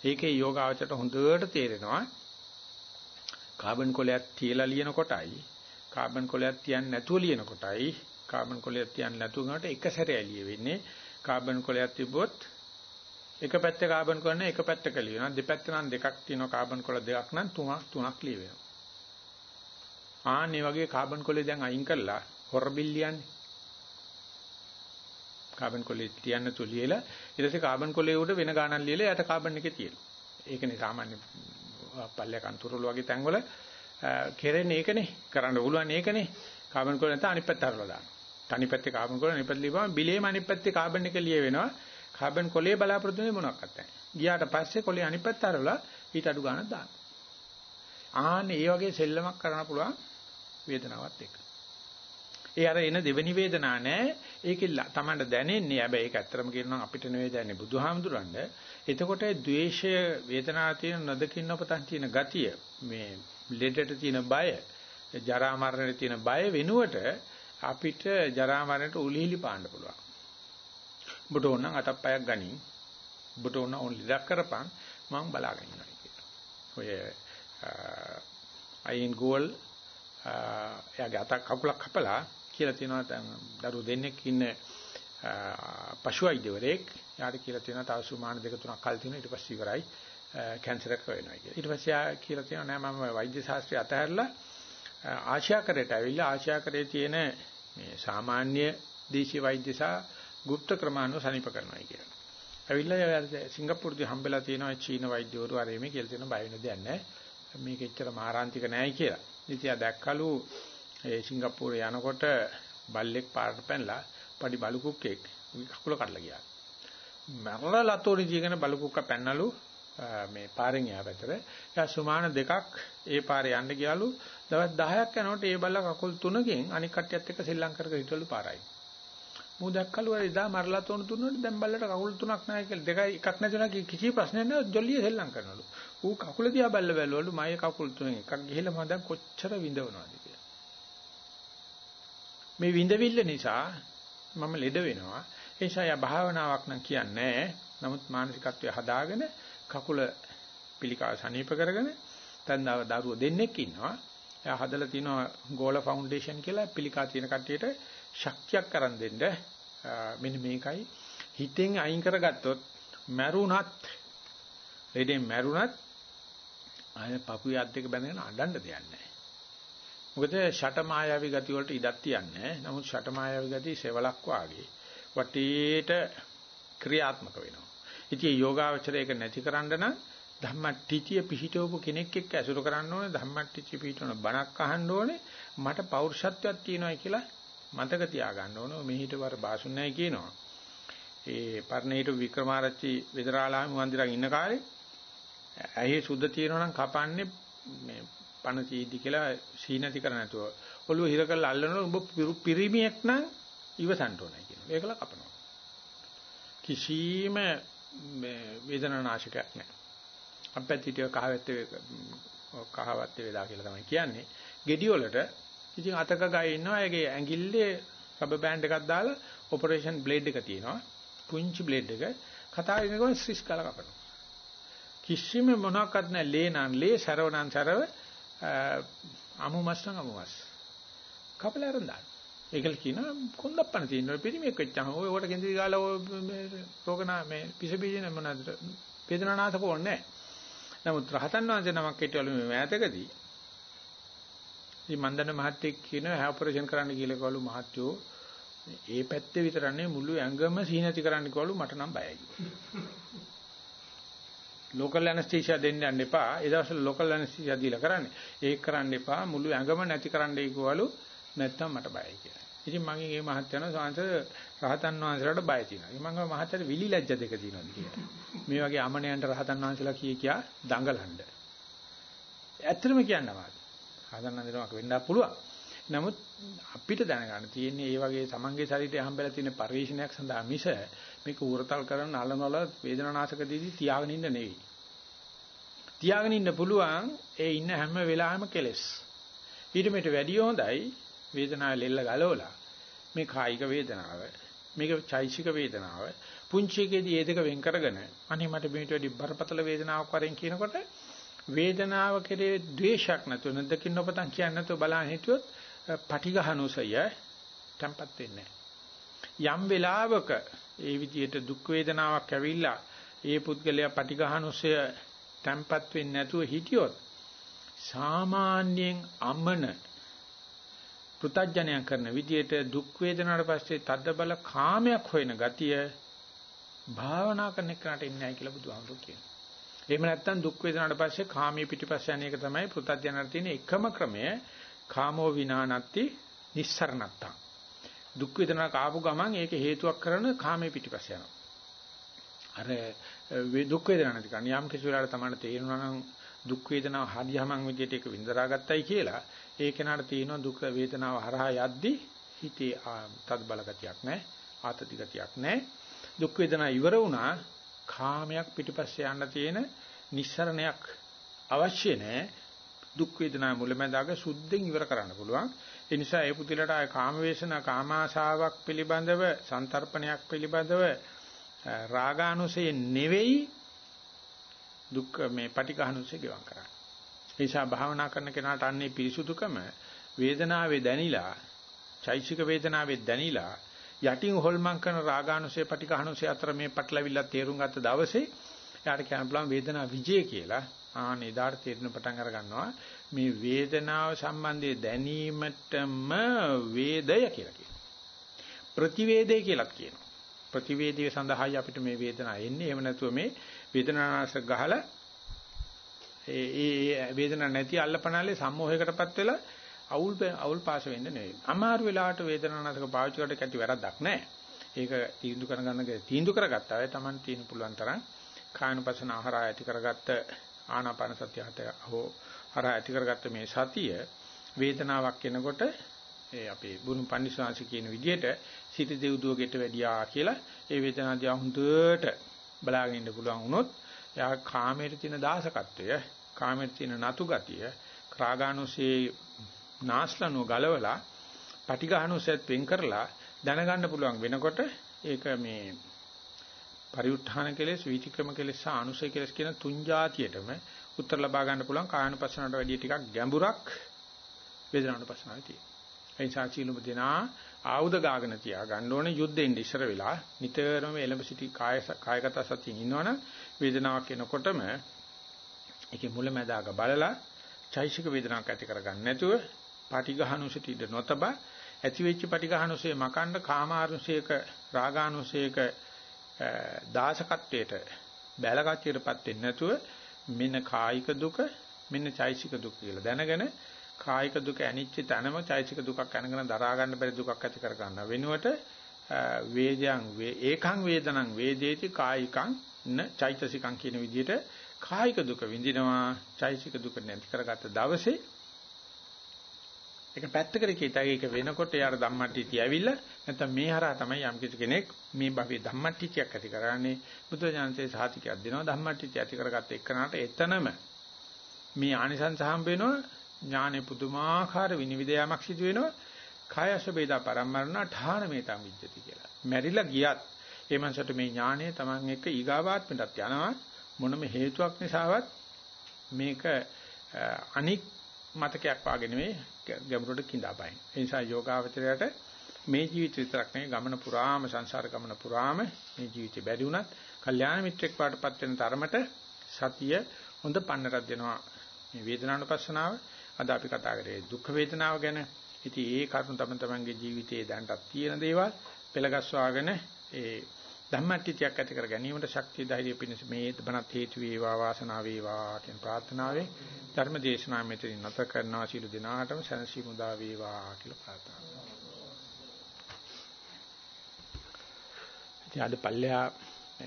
ඒකේ යෝගාවචරයට හොඳට තේරෙනවා කාබන් කොලයක් තියලා ලියන කොටයි කාබන් කොලයක් තියන්නේ නැතුව ලියන කොටයි. කාබන් කොලයක් තියන්නේ නැතුව ගන්නට එක සැරේ එළිය වෙන්නේ. කාබන් කොලයක් තිබ්බොත් එක පැත්තේ කාබන් කොලන එක පැත්තක ලියනවා. දෙපැත්ත නම් දෙකක් තියෙනවා කාබන් කොල දෙකක් නම් තුනක් තුනක් ලියවෙනවා. ආන්නේ වගේ කාබන් කොලේ දැන් අයින් කරලා හොරබිල් ලියන්නේ. කාබන් කොලේ තියන්න තු ලියලා ඊට පස්සේ කාබන් කොලේ උඩ වෙන ගානක් ලියලා යට කාබන් එකේ තියෙනවා. ඒකනේ සාමාන්‍ය පල්ලේ කන්තුරුළු වගේ තැන්වල කෙරෙන්නේ ඒකනේ. කරන්න පුළුවන් ඒකනේ. කාබන් කොලේ නැත්නම් අනිත් පැත්ත හරවලා දානවා. තනි පැත්තේ කාබන් කොලේ අනිත් පැත්ත ලියපුවම බිලේම අනිත් පැත්තේ කාබන් එක ලිය වෙනවා. කාබන් කොලේ බලාපොරොත්තු වෙන්නේ මොනක්වත් නැහැ. ගියාට පස්සේ කොලේ අනිත් පැත්ත හරවලා ඊට අඩු ගානක් දානවා. ආන්නේ ඒ වගේ සෙල්ලමක් කරන්න පුළුවන් වේදනාවත් එක්ක. ඒ අර එන දෙවෙනි වේදනා නෑ. ඒකේ තමන්ට දැනෙන්නේ හැබැයි ඒක ඇත්තටම කියනවා අපිට නෙවෙයි දැනෙන්නේ බුදුහාමුදුරන්ට. එතකොට ද්වේෂය වේදනාව තියෙන නොදකින්න පතන් තියෙන ගතිය මේ ලෙඩට තියෙන බය ජරා මරණයට තියෙන බය වෙනුවට අපිට ජරා මරණයට උලිහිලි පාන්න පුළුවන්. ඔබට ඕන නම් අතක් පයක් ගනි. ඔබට ඕන ඕන ලෙඩක් කරපන් මම බලාගෙන ඉන්නවා කියලා. ඔය අයින් ගෝල් එයාගේ අතක් කකුලක් කපලා කියලා තියෙනවා දැන් දරුවෝ දෙන්නෙක් ඉන්න පශු වෛද්‍යවරයෙක් යාට කියලා තියෙනවා තව සුමාන දෙක තුනක් කල් තියෙනවා ඊට පස්සේ ඉවරයි කැන්සර් එක වෙනවා කියලා. ඊට පස්සේ යා කියලා තියෙනවා නෑ මම වෛද්‍ය ශාස්ත්‍රය අතහැරලා ආශාකරයට ඇවිල්ලා ආශාකරයේ තියෙන මේ සාමාන්‍ය දේශීය වෛද්‍ය සහ গুপ্ত ක්‍රමානුව සනීප කරනවා කියලා. ඇවිල්ලා සිංගප්පූරුදී හම්බෙලා තියෙනවා චීන වෛද්‍යවරු අර එමේ කියලා තියෙන බය වෙන දෙයක් නෑ. මේක එච්චර මාරාන්තික නෑයි කියලා. ඉතින් ආ දැක්කලු ඒ සිංගප්පූරේ යනකොට බල්ලෙක් පාරට පැනලා පඩි බලු කුක්කෙක් කකුල කඩලා ගියා. මරලා ලතෝනි ජීගෙන බලු කුක්ක පැනනලු මේ පාරෙන් යා පැතර. එයා සුමාන දෙකක් ඒ පාරේ යන්න ගියලු. දවස් 10ක් යනකොට ඒ බල්ලා කකුල් තුනකින් අනික් කට්ටියත් එක්ක ශ්‍රී ලංකාවට හිටවලු පාරයි. මූ දැක්කලු අර එදා මරලා තෝන තුනට දැන් බල්ලට කකුල් තුනක් නැහැ කියලා දෙකයි එකක් නැතුණා කිසි ප්‍රශ්නයක් නැහැ ජොල්ලිය සෙල්ලම් කරනලු. ඌ කකුල දිහා බල්ල බැලුවලු මගේ කකුල් තුනෙන් එකක් ගිහලා මම දැන් කොච්චර විඳවනවද කියලා. මේ විඳවිල්ල නිසා මම ලෙඩ වෙනවා. ඒ නිසා යා භාවනාවක් නම් කියන්නේ නමුත් මානසිකත්වය හදාගෙන කකුල පිළිකාව සනීප කරගෙන දැන් දරුවෝ දෙන්නෙක් ඉන්නවා. එයා හදලා තිනවා ගෝල ෆවුන්ඩේෂන් කියලා පිළිකා තියෙන කට්ටියට ශක්තියක් කරන් දෙන්න මෙන්න මේකයි හිතෙන් අයින් කරගත්තොත් මැරුණත් ලෙඩෙන් මැරුණත් ආය පපුවේ අත් දෙක බැඳගෙන අඬන්න දෙයක් නැහැ. මොකද ෂට මායාවී ගති වලට ඉඩක් තියන්නේ නමුත් ෂට මායාවී ගති සෙවලක් වාගේ වටේට ක්‍රියාත්මක වෙනවා. ඉතින් යෝගාවචරය ඒක නැති කරන්න නම් ධම්මටිචිය පිහිටවපු කෙනෙක් එක්ක ඇසුරු කරන්න ඕනේ. ධම්මටිචිය පිහිටවන බණක් අහන්න ඕනේ. මට පෞරුෂත්වයක් තියෙනවා කියලා මතක තියාගන්න ඕනේ. මෙහිටවර බාසුන්නයි කියනවා. ඒ පර්ණේට වික්‍රමාරච්චි විදරාලාම වන්දිරන් ඉන්න කාලේ ඇහි සුද්ධ තියෙනවා නම් කපන්නේ මේ පණ චීදි කියලා සීනති කර නැතුව. ඔළුව හිර කරලා අල්ලනවා ඔබ පිරිමියෙක් නම් ඉවසන්න ඕනේ කියනවා. ඒකල කපනවා. කිසිම වේදනානාශකයක් නැහැ. අපැතිටිය කහවැත්තේ කහවැත්තේ වේදා කියලා තමයි කියන්නේ. ගෙඩි වලට ඉතින් අතක ගායේ ඉන්නවා. ඒකේ ඇඟිල්ලේ රබර් බෑන්ඩ් එකක් දාලා ඔපරේෂන් බ්ලේඩ් එක තියෙනවා. පුංචි බ්ලේඩ් එක. කතා කරනකොට ස්විච් කරලා කපනවා. කිසිම මොනක්වත් නැහැ. ලේ නම් ලේ සරව නම් සරව අමුමස් නම් අමුමස්. කපලා අරන් දාන්න. ඒකල කියනවා කොන්දප්පන තියෙනවා පිරිමෙක් වෙච්චාම ඔය කොට කෙන්දි ගාලා ඔය රෝගනා මේ පිස බීජ මොනවාද වේදනානාශක ඕනේ නැහැ. නමුත් රහතන් වහන්සේ නමක් හිටියලු මේ මෑතකදී ඉතින් මන්දන මහත්තයෙක් කියනවා හැ ඔපරේෂන් කරන්න කියලා කවලු මහත්තයෝ ඒ පැත්තේ විතරන්නේ මුළු ඇඟම සීනති කරන්න කවලු මට නම් බයයි. ලෝකල් ඇනස්තීසියා දෙන්න යන්න එපා. ඒ දවස්වල ලෝකල් ඇනස්තීසියා දීලා කරන්නේ. ඒක කරන්න එපා. මුළු ඇඟම නැති කරන්නයි කිව්වලු. නැත්තම් මට බයයි කියලා. ඉතින් මගෙන් මේ මහත්තයන සාංශ රහතන් වහන්සේලාට බය තියෙනවා. මම ගම මහත්තයට විලි ලැජ්ජ දෙක තියෙනවා කියලා. මේ වගේ අමනයන්ට රහතන් වහන්සේලා කී කියා දඟලන්න. ඇත්තටම කියන්නවා. රහතන් වහන්සේලාමක වෙන්නත් පුළුවන්. නමුත් අපිට දැනගන්න තියෙන්නේ මේ වගේ තමන්ගේ ශරීරය හම්බෙලා තියෙන පරිශීනයක් සඳහා මිස මේක උරතල් කරන අලනවල වේදනානාශක දීදී තියාගෙන ඉන්න නෙවෙයි. තියාගෙන ඉන්න පුළුවන් ඒ ඉන්න හැම වෙලාවෙම කෙලස්. ඊට මෙට වැඩිය හොඳයි වේදනාව ලෙල්ල ගලවලා මේ කායික වේදනාව මේක චෛසික වේදනාව පුංචි එකේදී ඒ දෙක වෙන් කරගෙන අනේ මට මේට වැඩි බරපතල වේදනාවක් වරෙන් කියනකොට වේදනාව කෙරේ ද්වේෂයක් නැතුව නැදකින් ඔබතන් කියන්නේ නැතුව බලන්න හිටියොත් පටිඝහනුසය tempat වෙන්නේ යම් වෙලාවක ඒ විදිහට දුක් වේදනාවක් ඇවිල්ලා ඒ පුද්ගලයා පටිඝහනුසය tempat වෙන්නේ නැතුව හිටියොත් සාමාන්‍යයෙන් අමන පෘතජ්ජනයන් කරන විදියට දුක් වේදනාවට පස්සේ තද්ද බල කාමයක් හොයන ගතිය භාවනා කරන එකට ඉන්නේ නැහැ කියලා බුදුහාමුදුරුවෝ කියනවා. එහෙම නැත්නම් දුක් වේදනාවට පස්සේ කාමයේ පිටිපස්ස යන එක තමයි පෘතජ්ජනකට තියෙන එකම ක්‍රමය. කාමෝ විනානත්ති නිස්සරණත්තා. දුක් වේදනාවක් ආපු ගමන් ඒක හේතුවක් කරන කාමයේ පිටිපස්ස යනවා. අර දුක් වේදනා නැති කන් යම් කිසි වෙලාවකට තමයි තේරෙනවා නම් දුක් වේදනාව හරියමං විදියට ඒක විඳරාගත්තයි කියලා ඒ කෙනාට තියෙනවා දුක් වේදනාව හරහා යද්දි හිතේ තද බල ගතියක් නැහැ ආතති ගතියක් නැහැ දුක් වේදනාව ඉවර වුණා කාමයක් පිටිපස්සේ යන්න තියෙන නිස්සරණයක් අවශ්‍ය නැහැ දුක් වේදනා මුලැමැදාග සුද්ධෙන් ඉවර කරන්න පුළුවන් ඒ නිසා ඒ පුදුලට ආය කාම වේශනා කාමාශාවක් පිළිබඳව සන්තරපණයක් පිළිබඳව රාගානුසය නෙවෙයි දුක් මේ පටිඝානුසය ගෙවම් කරන්නේ. ඒ නිසා භාවනා කරන කෙනාට අන්නේ පිරිසුදුකම වේදනාවේ දැනිලා, චෛසික වේදනාවේ දැනිලා යටින් හොල්මන් කරන රාගානුසය පටිඝානුසය අතර මේ පටලවිල්ල තේරුම් ගත්ත දවසේ යාට කියන්න පුළුවන් වේදනා විජය කියලා. ආන එදාට තේරෙන පටන් අර ගන්නවා මේ වේදනාව සම්බන්ධයේ දැනීමටම වේදය කියලා කියනවා. ප්‍රතිවේදය කියලාත් කියනවා. ප්‍රතිවේදීව සඳහායි අපිට මේ වේදනාව එන්නේ. එහෙම නැතුව මේ වේදනානාශක ගහලා ඒ ඒ වේදනාවක් නැති අල්ලපනාලේ සම්මෝහයකටපත් වෙලා අවුල් අවුල් පාස වෙන්න නෙවෙයි. අමාරු වෙලාවට වේදනානාශක පාවිච්චි කරලා කැටි වැරද්දක් නැහැ. ඒක තීන්දුව කරගන්න තීන්දුව කරගත්තා අය Taman තියෙන පුළුවන් තරම් කායනුපසන ආහාර ඇති කරගත්ත ආනාපාන සතියත හෝ හරහා ඇති කරගත්ත මේ සතිය වේදනාවක් එනකොට ඒ අපේ බුදුන් පන්සිවාංශ කියන විදිහට සිත දෙව්දුවගෙට වැඩියා කියලා ඒ වේදනාව දිහා හොඳට බලාගෙන ඉන්න පුළුවන් වුණොත් එයා කාමයට තියෙන දාසකත්වය කාමයට තියෙන නතු ගතිය රාගානුසේ නාස්ලනෝ ගලවලා පටිඝානුසෙත් වෙන් කරලා දැනගන්න පුළුවන් වෙනකොට ඒක මේ පරිඋත්ථාන කෙලෙස් විචික්‍රම කෙලෙස් සහ අනුසය කෙලෙස් කියන තුන් જાතියටම උත්තර ලබා ගන්න පුළුවන්. කායනුපස්සනට වැඩිය ටිකක් ගැඹුරක් වේදනානුපස්සනාවේ තියෙනවා. ඒ නිසා සීලුම දෙනා ආයුධ ගාගෙන තියා ගන්න ඕනේ. යුද්ධෙන් ඉස්සර වෙලා නිතරම එළඹ සිටි කාය කායගත සතියින් ඉන්නවනම් වේදනාවක් එනකොටම ඒකේ මුලැමැදාක බලලා චෛසික වේදනාවක් ඇති කරගන්න නැතුව පටිඝානුසයට ඉඳ නොතබ ඇති වෙච්ච පටිඝානුසය මකන්න කාමානුසයක රාගානුසයක දාසකත්වයට බැලකච්චයටපත් වෙන්නේ නැතුව මෙන්න කායික දුක මෙන්න චෛසික දුක කියලා දැනගෙන කායික දුක ඇනිච්ච තැනම චෛතසික දුකක් අනගෙන දරා ගන්න බැරි දුකක් ඇති කර ගන්න වෙනුවට වේදයන් ඒකං වේදනං වේදේති කායිකං න චෛතසිකං කියන විදිහට කායික දුක විඳිනවා. චෛතසික දුක නැති කරගත්ත දවසේ ඒක පැත්තකට කීතයි ඒක වෙනකොට යාර ධම්මට්ටිතිය ඇවිල්ලා නැත්නම් මේ හරහා තමයි යම් කිසි කෙනෙක් මේ භවයේ ධම්මට්ටිතියක් ඇති කරන්නේ. බුදු ඥානසේ සාතිකයක් දෙනවා ධම්මට්ටිතිය ඇති කරගත්ත එකනට එතනම මේ ආනිසංස හම්බ වෙනවා ඥානෙ පුදුමාකාර විනිවිදයක් සිදු වෙනවා. කායස වේදා පරම්මරණ ඨාන මේතම් විජ්ජති කියලා. මැරිලා ගියත් ඒ මනසට මේ ඥානය Taman එක්ක ඊගාවාත්මටත් යනවා. මොනම හේතුවක් නිසාවත් මේක අනික් මතකයක් වාගේ නෙවෙයි ගැඹුරට කිඳාපයින්. ඒ නිසා යෝගාවචරයට මේ ජීවිත විතරක් නෙවෙයි ගමන පුරාම සංසාර ගමන පුරාම මේ ජීවිතේ බැරි වුණත් කල්යාණ මිත්‍රෙක් වාටපත් වෙන තරමට සතිය හොඳ පන්නරක් දෙනවා මේ වේදනානුපස්සනාව අද අපි කතා කරේ දුක් වේදනාව ගැන. ඉතින් ඒ කරුණු තම තමන්ගේ ජීවිතයේ දැනටත් තියෙන දේවල් පෙළගස්වාගෙන ඒ ධම්මට්ටිතියක් ඇති කර ගැනීමට ශක්තිය ධෛර්යය පිණිස මේ බණත් හේතු වේවා වාසනාව වේවා කියන ප්‍රාර්ථනාවෙන් ධර්ම දේශනාව මෙතනින් නැත කරනවා සියලු දෙනාටම සැනසීම උදා වේවා කියලා ප්‍රාර්ථනා කරනවා. ඉතින් අද පල්ලෙහා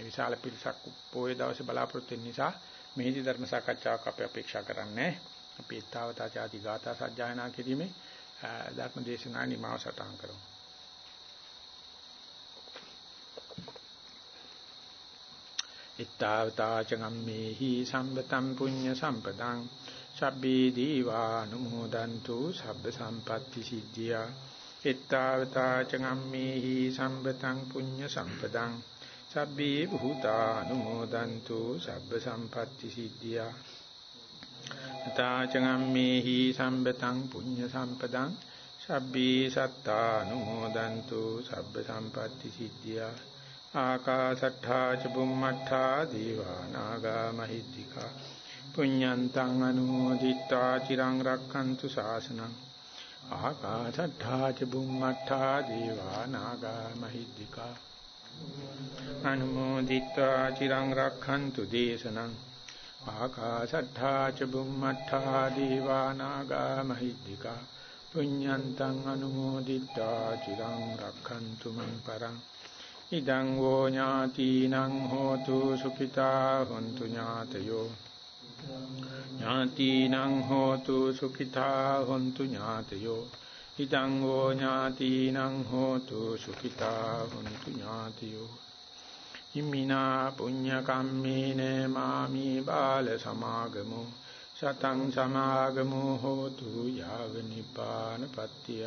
විශාල පිරිසක් පොයේ දවසේ බලාපොරොත්තු වෙන නිසා මෙහිදී ධර්ම සාකච්ඡාවක් අපි අපේක්ෂා කරන්නේ. අපි ඊතාවතා ආදී ගාථා සජ්ජායනා කිරීමේ ධර්ම දේශනා නිමාව සටහන් කරමු. ඊතාවතා චගම්මේහි සම්පතම් පුඤ්ඤ සම්පතං සබ්බේ දීවානුමෝදන්තු සබ්බ සම්පatti සිද්ධියා. ඊතාවතා චගම්මේහි සම්පතං පුඤ්ඤ සම්පතං සබ්බේ භූතානුමෝදන්තු සබ්බ සම්පatti සිද්ධියා. තාචගම්මේහි සම්බතං පුඤ්ඤ සම්පදං සබ්බේ සත්තානුමෝදන්තු සබ්බ සම්පatti සිද්ධියා. ආකාශට්ඨා ච බුම්මට්ඨා දීවා නාග මහිත්‍තිකා පුඤ්ඤන්තං අනුමෝදිත්වා චිරං රක්ඛන්තු ශාසනං ආකාශට්ඨා ච බුම්මට්ඨා දීවා නාග මහිත්‍තිකා අනුමෝදිත්වා චිරං රක්ඛන්තු දේශනං ආකාශට්ඨා ච බුම්මට්ඨා දීවා නාග මහිත්‍තිකා පුඤ්ඤන්තං අනුමෝදිත්වා චිරං රක්ඛන්තු මං පරං ඉදං වෝ ඥාතිනං හෝතු සුඛිතා හොන්තු ඥාතයෝ. ඥාතිනං හෝතු සුඛිතා හොන්තු ඥාතයෝ. ඉදං වෝ ඥාතිනං හෝතු සුඛිතා හොන්තු ඥාතයෝ. ඉමිනා පුඤ්ඤ කම්මේන මාමි බාල සමාගමෝ. සතං සමාගමෝ හෝතු යාව නිපානපත්තිය